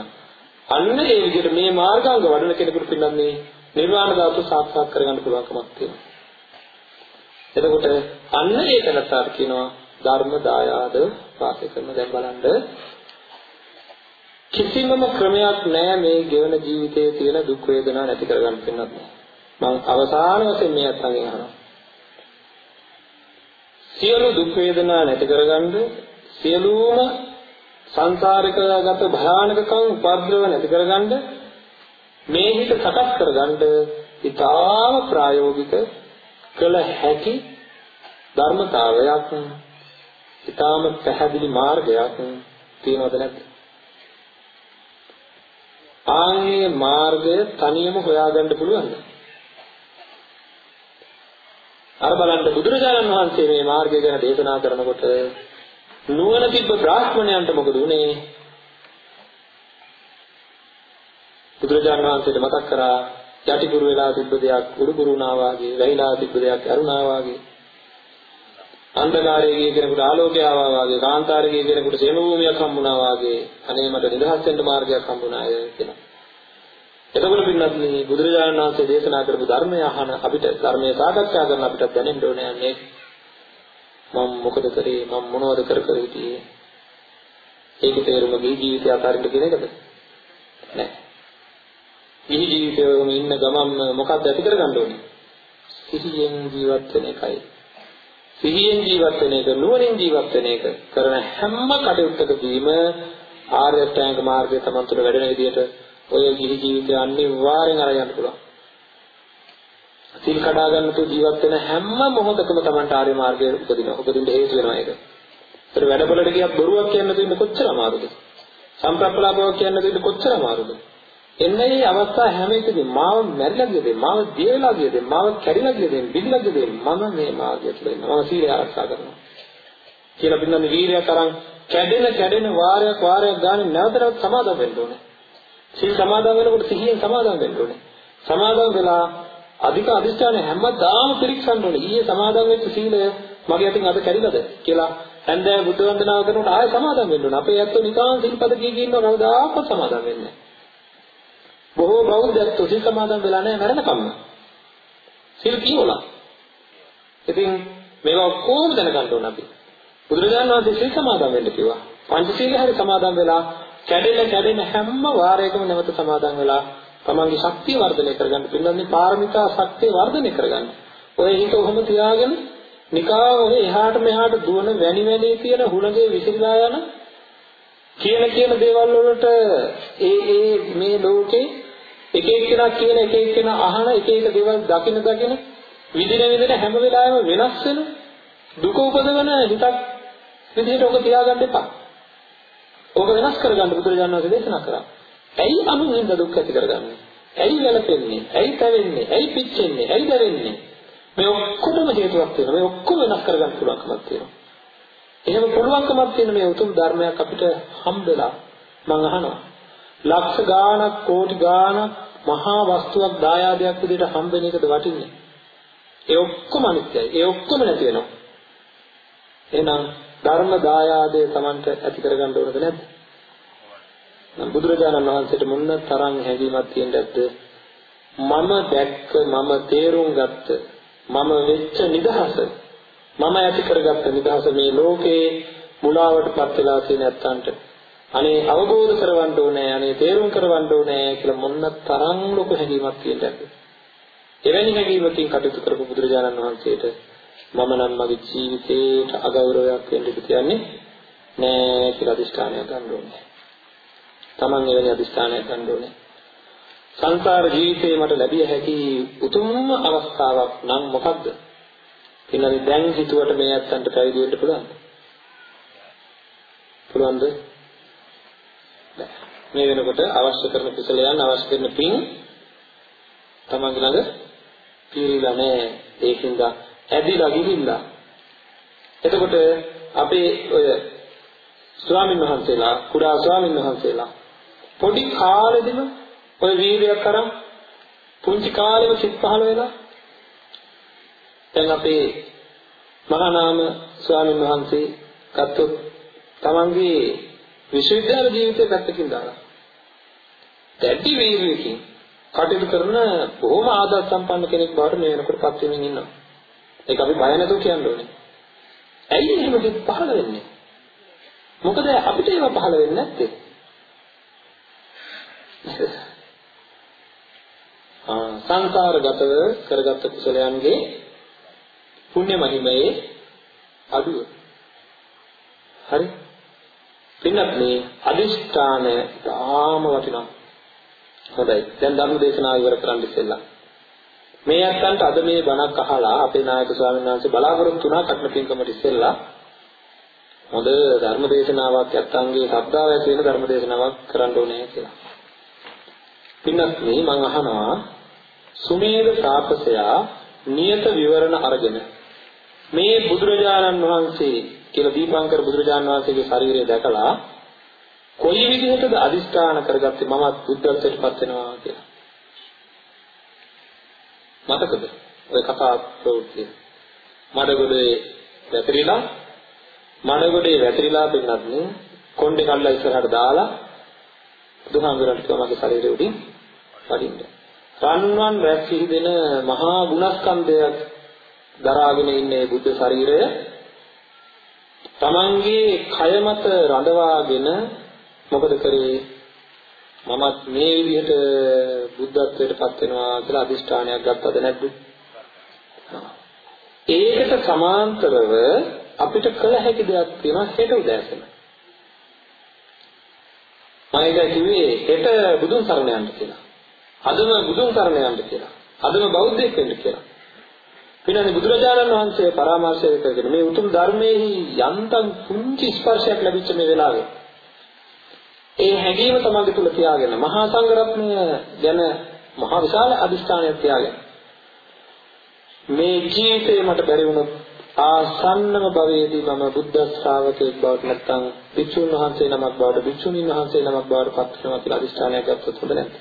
අන්න ඒ විදිහට මේ මාර්ගාංග වඩන කෙනෙකුට පින්නත් මේ නිර්වාණ ධාතු සාක්ෂාත් කරගන්න පුළුවන්කමක් තියෙනවා. එතකොට අන්න ඒක නැත්නම් කියනවා ධර්ම දායාද වාසය කරන දැන් බලන්න. කිසිමම ක්‍රමයක් නැහැ මේ ගෙවන ජීවිතයේ තියෙන දුක් වේදනා නැති කරගන්න පින්නත් මම අවසාන වශයෙන් මේ අත්ංගෙන් අහනවා. සියලු දුක් වේදනා නැති කරගන්න සියලුම සංසාරිකගත භයානකකම් උපද්‍රව නැති කරගන්න මේ හිත සකස් කරගන්න ඉතාම ප්‍රායෝගික කළ හැකි ධර්මතාවයක් ඊටාම පැහැදිලි මාර්ගයක් තියෙනවද නැද්ද? ආන්ගේ මාර්ගය තනියම හොයාගන්න පුළුවන්ද? අර බලන්න බුදුරජාණන් වහන්සේ මේ මාර්ගය ගැන දේශනා කරනකොට නුවණ තිබ්බ බ්‍රාහ්මණයන්ට මොකද උනේ? බුදුරජාණන් වහන්සේට මතක් කරා යටිකුරු වෙලා තිබ්බ දෙයක් උඩුකුරු වුණා වාගේ, වැහිලා තිබ්බ දෙයක් අරුණා වාගේ. අන්ධකාරයේ ගිය කෙනෙකුට ආලෝකය ආවා වගේ කාන්තාරයේ ගිය කෙනෙකුට සේම භූමියක් හම්බුණා වගේ අනේ මට නිදහස් වෙන්න මාර්ගයක් හම්බුණාය කියලා. එතකොට පින්නත් මේ බුදුරජාණන් වහන්සේ දේශනා කරපු ධර්මය අහන අපිට ධර්මයේ සාකච්ඡා කරන අපිට දැනෙන්න ඕනේ මේ මම මොකද කරේ මම මොනවද කර කර හිටියේ ඒකේ තේරුම ගිහි ජීවිතය අතරින් කියන එකද නෑ ගිහි ජීවිතයේම ඉන්න ගමන් මොකක්ද ඇති කරගන්න ඕනේ සිහියෙන් ජීවත් වෙන එකයි සිහියෙන් ජීවත් වෙන එක නුවණින් ජීවත් වෙන එක කරන හැම කටයුත්තකදීම ආර්ය අෂ්ටාංග මාර්ගය තමන් තුළ වැඩෙන විදිහට ඔය ගිහි ජීවිතය අනිවාර්යෙන් අරගෙන පුළුවන්. සිල් කඩා ගන්න තු ජීවත් වෙන හැම මොහොතකම තමන්ට ආර්ය මාර්ගය උපදිනවා. උපදින්න හේතු වෙනවා ඒක. ඒතර වැඩවලට ගියත් බොරුවක් කියන්න දෙන්න කොච්චර අමාරුද? සම්ප්‍රප්පලාපයක් කියන්න දෙන්න කොච්චර අමාරුද? එන්නේ මේ අවස්ථා හැම එකදී මාව මැරිලා ගියද මාව දිය වෙලා ගියද මාව කැඩිලා ගියද බිඳලා ගියද මම මේ මාර්ගය තුළ ඉන්නවා මම සීලය ආරක්ෂා කරනවා. කියලා බින්දන්නේ වීරයක් අරන් කැඩෙන කැඩෙන වාරයක් වාරයක් ගානේ නැවතත් සමාදම් වෙන්න ඕනේ. සීල් සමාදම් වෙනකොට සිහියෙන් සමාදම් වෙන්න ඕනේ. සමාදම් වෙලා අධික අධිෂ්ඨාන හැමදාම පිරික්සන්න ඕනේ. ඊයේ සමාදම් වෙච්ච සීලය මගේ අතින් අද කැඩිලාද කියලා හැන්දෑව බුද්ධ වන්දනාව කරනකොට ආයෙ සමාදම් වෙන්න ඕනේ. අපේ ඇත්තෝ නිකන් සිල්පද කී කියනවා කවදාකවත් සමාදම් වෙන්නේ නැහැ. බොහෝ බෞද්ධයෝ සිල් සමාදන් වෙලා නැහැ මරණකම්ම. සිල් කියවලා. ඉතින් මේවා ඔක්කොම දැනගන්න ඕන අපි. බුදුරජාණන් වහන්සේ සිල් සමාදන් වෙන්න කිව්වා. පංචශීල හරි සමාදන් වෙලා කැඩෙන කැඩෙන හැම වාරයකම නැවත සමාදන් වෙලා තමන්ගේ ශක්තිය වර්ධනය කරගන්න පිළිබඳව පාරමිතා ශක්තිය වර්ධනය කරගන්න. ඔය හිත ඔහොම තියාගෙන නිකා ඔය එහාට මෙහාට දුවන වැනි වැනි කියන හුළඟේ විසිරලා යන කියන කියන දේවල් වලට ඒ ඒ මේ ලෝකේ එක එක්කෙනා කියන එක එක්කෙනා අහන එක එක දේවල් දකින දකින විදින විදින හැම වෙලාවෙම වෙනස් වෙන දුක උපදවන හිතක් විදිහට ඔක තියාගන්න එපා. ඕක වෙනස් කරගන්න බුදුරජාණන් වහන්සේ දේශනා කරා. ඇයි අනුන්ගෙන් දුක් ඇති කරගන්නේ? ඇයි වැළපෙන්නේ? ඇයි තැවෙන්නේ? ඇයි පිච්චෙන්නේ? ඇයි දැවෙන්නේ? මේ ඔක්කොම හේතුවක් තියෙනවා. මේ ඔක්කොම වෙනස් කරගන්න පුළුවන්කමක් තියෙනවා. එහෙම පුළුවන්කමක් තියෙන මේ උතුම් ධර්මයක් අපිට හම්බෙලා මම අහනවා. ලක්ෂ ගාණක් කෝටි ගාණක් මහා වස්තුවක් දායාදයක් විදිහට හම්බෙන එකද වටින්නේ? ඒ ඔක්කොම අනිත්‍යයි. ඒ ඔක්කොම නැති වෙනවා. එහෙනම් ධර්ම දායාදය Tamanට ඇති කරගන්න ඕනද නැද්ද? නම් බුදුරජාණන් වහන්සේට මොන තරම් හැඟීමක් තියෙන්නද? මම දැක්ක මම තේරුම් ගත්ත මම වෙච්ච නිදහස මම ඇති කරගත්ත නිදහස මේ ලෝකේ මුලාවටපත් වෙලා තියෙන නැත්තන්ට අනේ අවබෝධ කරවන්න ඕනේ අනේ තේරුම් කරවන්න ඕනේ කියලා මොන තරම් ලොකු හැඟීමක් තියෙන්නද? එවැනි හැඟීමකින් කටයුතු කරපු බුදුරජාණන් වහන්සේට මම නම් මගේ ජීවිතේට අගෞරවයක් වෙන්න කියන්නේ නෑ කියලා අදිස්ථානයක් ගන්න ඕනේ. Taman එවැනි අදිස්ථානයක් ගන්න ඕනේ. සංසාර ජීවිතේ මට ලැබිය හැකි උතුම්ම අවස්ථාවක් නම් මොකක්ද? එනනි දැන් හිතුවට මේ ඇත්තන්ට පැවිදි වෙන්න පුළුවන්ද? පුළුවන්ද? මේ වෙනකොට අවශ්‍ය කරන කුසලයන් අවශ්‍ය කරන පින් තමන්ගේ ළඟ පිරීලා නැහැ. ඒකින්ද ඇදිලා ගිහිල්ලා. එතකොට අපේ ඔය ස්වාමීන් වහන්සේලා කුඩා ස්වාමීන් වහන්සේලා පොඩි කාලෙදිම ඔය වීර්යයක් කරන් පුංචි කාලෙම සිත් පහළ වෙලා දැන් අපේ මහා නාම ස්වාමීන් වහන්සේ ගත්තොත් තමන්ගේ විශ්වවිද්‍යාල ජීවිතය පැත්තකින් දාලා දැඩි වීර්යයකින් කටයුතු කරන බොහොම ආදර්ශ සම්පන්න කෙනෙක් බවට මේ වෙනකොට පත් වෙමින් ඉන්නවා. ඒක අපි බය නැතුව කියන්න ඕනේ. ඇයි එහෙම දෙයක් පහළ වෙන්නේ? මොකද අපිට ඒව පහළ වෙන්නේ නැත්තේ? ආ සංකාරගතව කරගත්ත කුසලයන්ගේ පුණ්‍ය මහිමයේ අඩුව. හරි? පින්නත් මේ අදිෂ්ඨාන තාම වටිනවා. හොඳයි. දැන් ධර්ම දේශනාව ඉවර කරන්න ඉස්සෙල්ලා. මේ අත්තන්ට අද මේ බණක් අහලා අපේ නායක ස්වාමීන් වහන්සේ බලාපොරොත්තු වුණා කටන පින්කමට ඉස්සෙල්ලා හොඳ ධර්ම දේශනාවක් යත්තන්ගේ ශ්‍රද්ධාව ඇති වෙන ධර්ම දේශනාවක් කරන්න ඕනේ කියලා. පින්නත් මේ මම අහනවා සුමේද තාපසයා නියත විවරණ අරගෙන මේ බුදුරජාණන් වහන්සේ කියලා දීපංකර බුදුරජාණන් වහන්සේගේ ශරීරය දැකලා කොයි විදිහටද අදිස්ථාන කරගත්තේ මමත් බුද්ධත්වයට පත් වෙනවා කියලා. මතකද? ඔය කතා ප්‍රවෘත්තිය. මඩගොඩේ වැතිරිලා මඩගොඩේ වැතිරිලා පින්නත් නේ කොණ්ඩේ කල්ලා ඉස්සරහට දාලා බුදුහාමුදුරන්ට කිව්වා මගේ ශරීරය උඩින් වඩින්න. රන්වන් රැස් සිහිදෙන මහා ගුණස්කන්ධයක් දරාගෙන ඉන්නේ බුද්ධ ශරීරය තමන්ගේ කය මත රඳවාගෙන මොකද කරේ මමත් මේ විදිහට බුද්ධත්වයට පත් වෙනවා කියලා අදිෂ්ඨානයක් ගත්තද නැද්ද? ඒකට සමාන්තරව අපිට කළ හැකි දෙයක් තියෙනවා හෙට උදෑසන. මම ඒක කිව්වේ හෙට බුදුන් සරණ යන්න කියලා. අදම බුදුන් සරණ යන්න කියලා. අදම බෞද්ධයෙක් වෙන්න කියලා. පින්නනේ බුදුරජාණන් වහන්සේ පරාමර්ශය කරගෙන මේ උතුම් ධර්මයේ යන්තම් පුංචි ස්පර්ශයක් ලැබිච්ච මේ වෙලාවේ ඒ හැඟීම තමන්ගේ තුල තියාගෙන මහා සංඝරත්නය ගැන මහා විශාල අදිස්ථානයක් තියාගෙන මේ ජීවිතේ මට බැරි වුණොත් ආසන්නම භවයේදී මම බුද්ධ ශ්‍රාවකයෙක් බවට නැත්නම් භික්ෂුන් වහන්සේ නමක් බවට භික්ෂුණීන් වහන්සේ නමක් බවට පත් වෙනවා කියලා අදිස්ථානයක් ගත්තොත් හොඳ නැද්ද?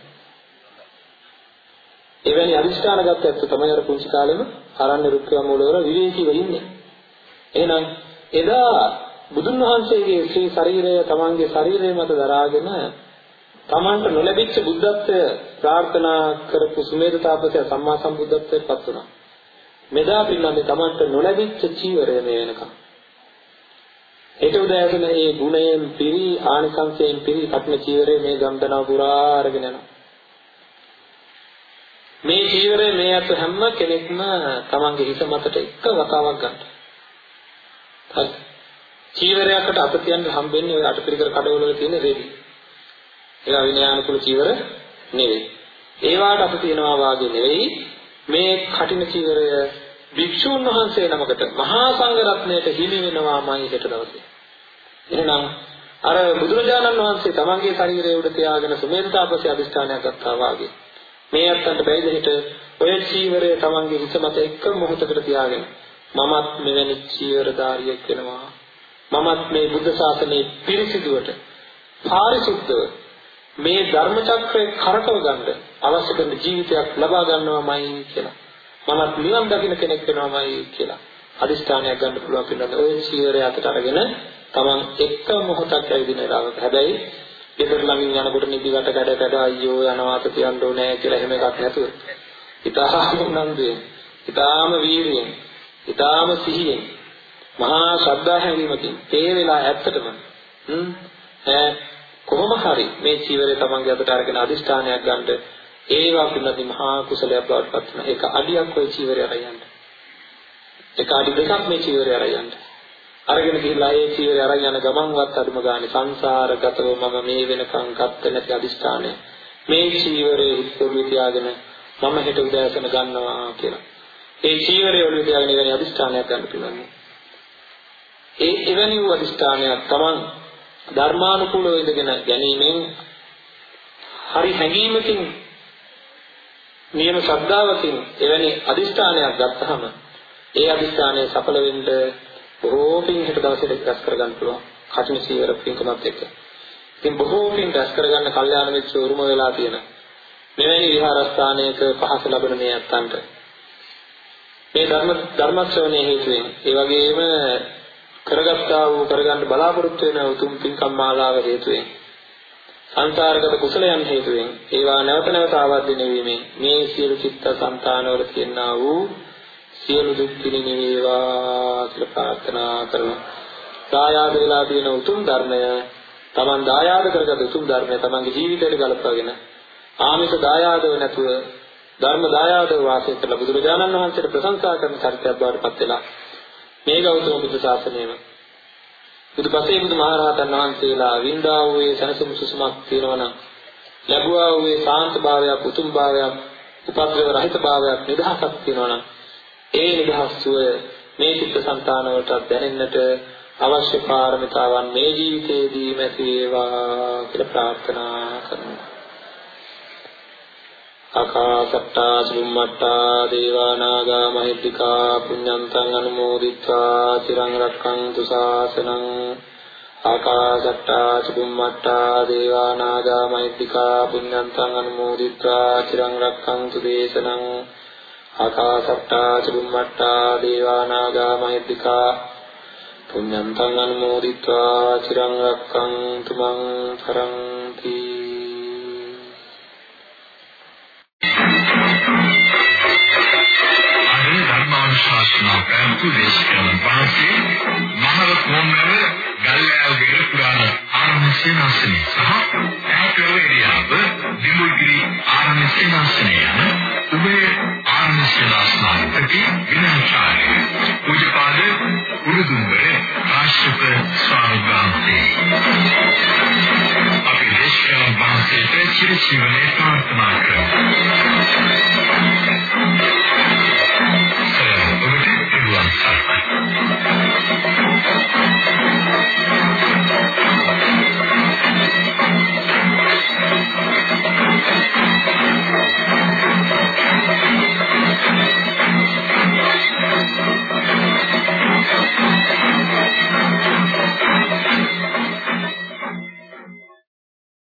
එවැනි අදිස්ථාන ගත්ත ඇත්ත තමයි අර පුංචි කාලෙම ආරණ්‍ය රුක්කම වල විවේකීව ඉන්නේ. එහෙනම් එදා බුදුන් වහන්සේගේ ශ්‍රී ශරීරය තමන්ගේ ශරීරය මත දරාගෙන තමන්ට නොලැබිච්ච බුද්ධත්වය ප්‍රාර්ථනා කරපු සුමේද තාපසය සම්මා සම්බුද්ධත්වයට පත් වුණා. මෙදා පින්නන්නේ Tamanට නොලැබිච්ච චීවරය මේ වෙනකම්. ඒක උදෑසන ඒ ගුණයෙන් පිරි ආනිසංසයෙන් පිරි කටන චීවරය මේ ගම්දනාව පුරා අරගෙන යනවා. මේ චීවරය මේ අත හැම කෙනෙක්ම Tamanගේ හිස මතට එක වතාවක් ගන්න. හරි. චීවරයකට අත තියන්න හම්බෙන්නේ ඔය අටපිරිකර කඩවල තියෙන රෙදි. ඒවා විනයානුකූල චීවර නෙවෙයි. ඒවාට අත තියනවා වාගේ නෙවෙයි මේ කටින චීවරය භික්ෂුන් වහන්සේ නමකට මහා සංඝ රත්නයට හිමි වෙනවාමයි හෙට දවසේ. එහෙනම් අර බුදුරජාණන් වහන්සේ තමන්ගේ ශරීරය උඩ තියාගෙන සුමේධ තාපසී අදිස්ථානයක් ගත්තා වාගේ මේ අත්තන්ට බැයිද හිට ඔය චීවරය තමන්ගේ හිත මත එක මොහොතකට තියාගෙන මමත් මෙවැනි චීවරධාරියෙක් වෙනවා. මමත් මේ බුද්ධ ශාසනයේ පිරිසිදුවට පාරිශුද්ධව මේ ධර්ම චක්‍රය කරකව ගන්න අවශ්‍ය කරන ජීවිතයක් ලබා ගන්නවාමයි කියලා. මමත් නිවන් දකින්න කෙනෙක් වෙනවාමයි කියලා. අදිස්ථානයක් ගන්න පුළුවන් පිළිබඳ ඔය චීවරය අතට අරගෙන තමන් එක මොහොතක් ඇවිදින වෙලාවක හැබැයි ගෙදර ළඟින් යනකොට නිදිවට කඩ කඩ අයියෝ යනවාත කියන්න ඕනේ කියලා එහෙම එකක් නැතුව. ඊටාම උනන්දුවෙන්, ඊටාම වීරියෙන්, ඊටාම සිහියෙන්, මහා ශ්‍රද්ධා හැඟීමකින් තේ වෙලා ඇත්තටම හ්ම් ඈ කොහොම හරි මේ චීවරය තමන්ගේ අතට අරගෙන අදිෂ්ඨානයක් ගන්නද ඒවා පිළිබඳ මහා කුසලයක් බවට පත් වෙනවා. ඒක අඩියක් ওই චීවරය අරයන්ට. ඒක අඩි දෙකක් මේ චීවරය අරයන්ට. අරගෙන ගිහිල්ලා ඒ චීවරය අරන් යන ගමන්වත් අදුම ගානේ සංසාරගතව මම මේ වෙනකන් ගත්ත නැති අදිෂ්ඨානය මේ චීවරේ ඉස්සෙල්ලා තියාගෙන මම හෙට උදෑසන ගන්නවා කියලා. ඒ චීවරය ඔළුවේ තියාගෙන ඉගෙන අදිෂ්ඨානයක් ගන්න පුළුවන්. ඒ එවැනි වූ අදිෂ්ඨානයක් Taman ධර්මානුකූලව ඉඳගෙන ගැනීමෙන් හරි හැඟීමකින් නියම ශ්‍රද්ධාවකින් එවැනි අදිෂ්ඨානයක් ගත්තහම ඒ අදිෂ්ඨානය සඵල වෙන්න බොහෝ පින් හිත දවසේ රැස් කරගන්න පුළුවන්. කටින සීවර පින්කමත් එක්ක. ඉතින් බොහෝ පින් රැස් කරගන්න කල්යාණ මිත්‍ර උරුම වෙලා තියෙන මෙවැනි විහාරස්ථානයක පහස ලැබෙන මේ අත්තන්ට මේ ධර්ම ධර්ම ශ්‍රවණයේ හේතුවෙන් ඒ වගේම කරගත්තා වූ කරගන්න බලාපොරොත්තු වෙන උතුම් පින්කම් මාලාව හේතුවෙන් සංසාරගත කුසලයන් හේතුවෙන් ඒවා නැවත නැවත ආවර්ජනය වීමෙන් මේ සියලු චිත්ත සංතානවල තියෙනා වූ සියලු දුක් පිළිනිවේවා කියලා ප්‍රාර්ථනා කරනවා. දායාද වෙලා තියෙන උතුම් ධර්මය Taman දායාද කරගත් උතුම් ධර්මය Tamanගේ ජීවිතයට ගලපගෙන ආමිෂ දායාදව නැතුව ධර්ම දායාදව වාසය කළ බුදුරජාණන් වහන්සේට ප්‍රශංසා කරන චරිතයක් බවට පත් වෙලා මේ ගෞතම බුදු සාසනයම බුදුපසේ බුදුමහරහතන් වහන්සේලා වින්දා වූ සනසුම් සුසුමක් තියෙනවනම් ලැබුවා වූ සාන්ත භාවයක් උතුම් භාවයක් උපද්‍රව රහිත භාවයක් නිදහසක් තියෙනවනම් ඒ නිදහස්ව මේ චිත්තසංතාන වලට දැනෙන්නට අවශ්‍ය පාරමිතාවන් මේ ජීවිතයේදීම ඇති වේවා කියලා ප්‍රාර්ථනා කරනවා. අකාසට්ටා සුම්මට්ටා දේවානාගා මහිද්దికා පුඤ්ඤන්තං අනුමෝදිත්වා තිරං රක්ඛන්තු සාසනං අකාසට්ටා සුම්මට්ටා දේවානාගා මහිද්దికා පුඤ්ඤන්තං අනුමෝදිත්වා තිරං රක්ඛන්තු දේශනං ආකාසට්ටා චුම්මට්ටා දේවා නාග මහිද්దికා පුඤ්ඤන්තං අනුමෝදිත්වා චිරං රක්ඛන්තු මං තරන්ති අද ධර්මානුශාසනා පැවතු දේශකයන් වහන්සේ මහරත් ගල්ලාවගේ පුරාණ ආරණ්‍ය සේනාසනය සහ ඈතර එරියාව දිමුගිරි ආරණ්‍ය සේනාසනය යන උභය ආරණ්‍ය සේනාසනාධිපති විනාශාරය පූජපාද කුරුදුම්බර ආශ්‍රිත ස්වාමීන් වහන්සේ අපේ දේශනා වහන්සේට චිරජීවනයේ ප්‍රාර්ථනා කරමු.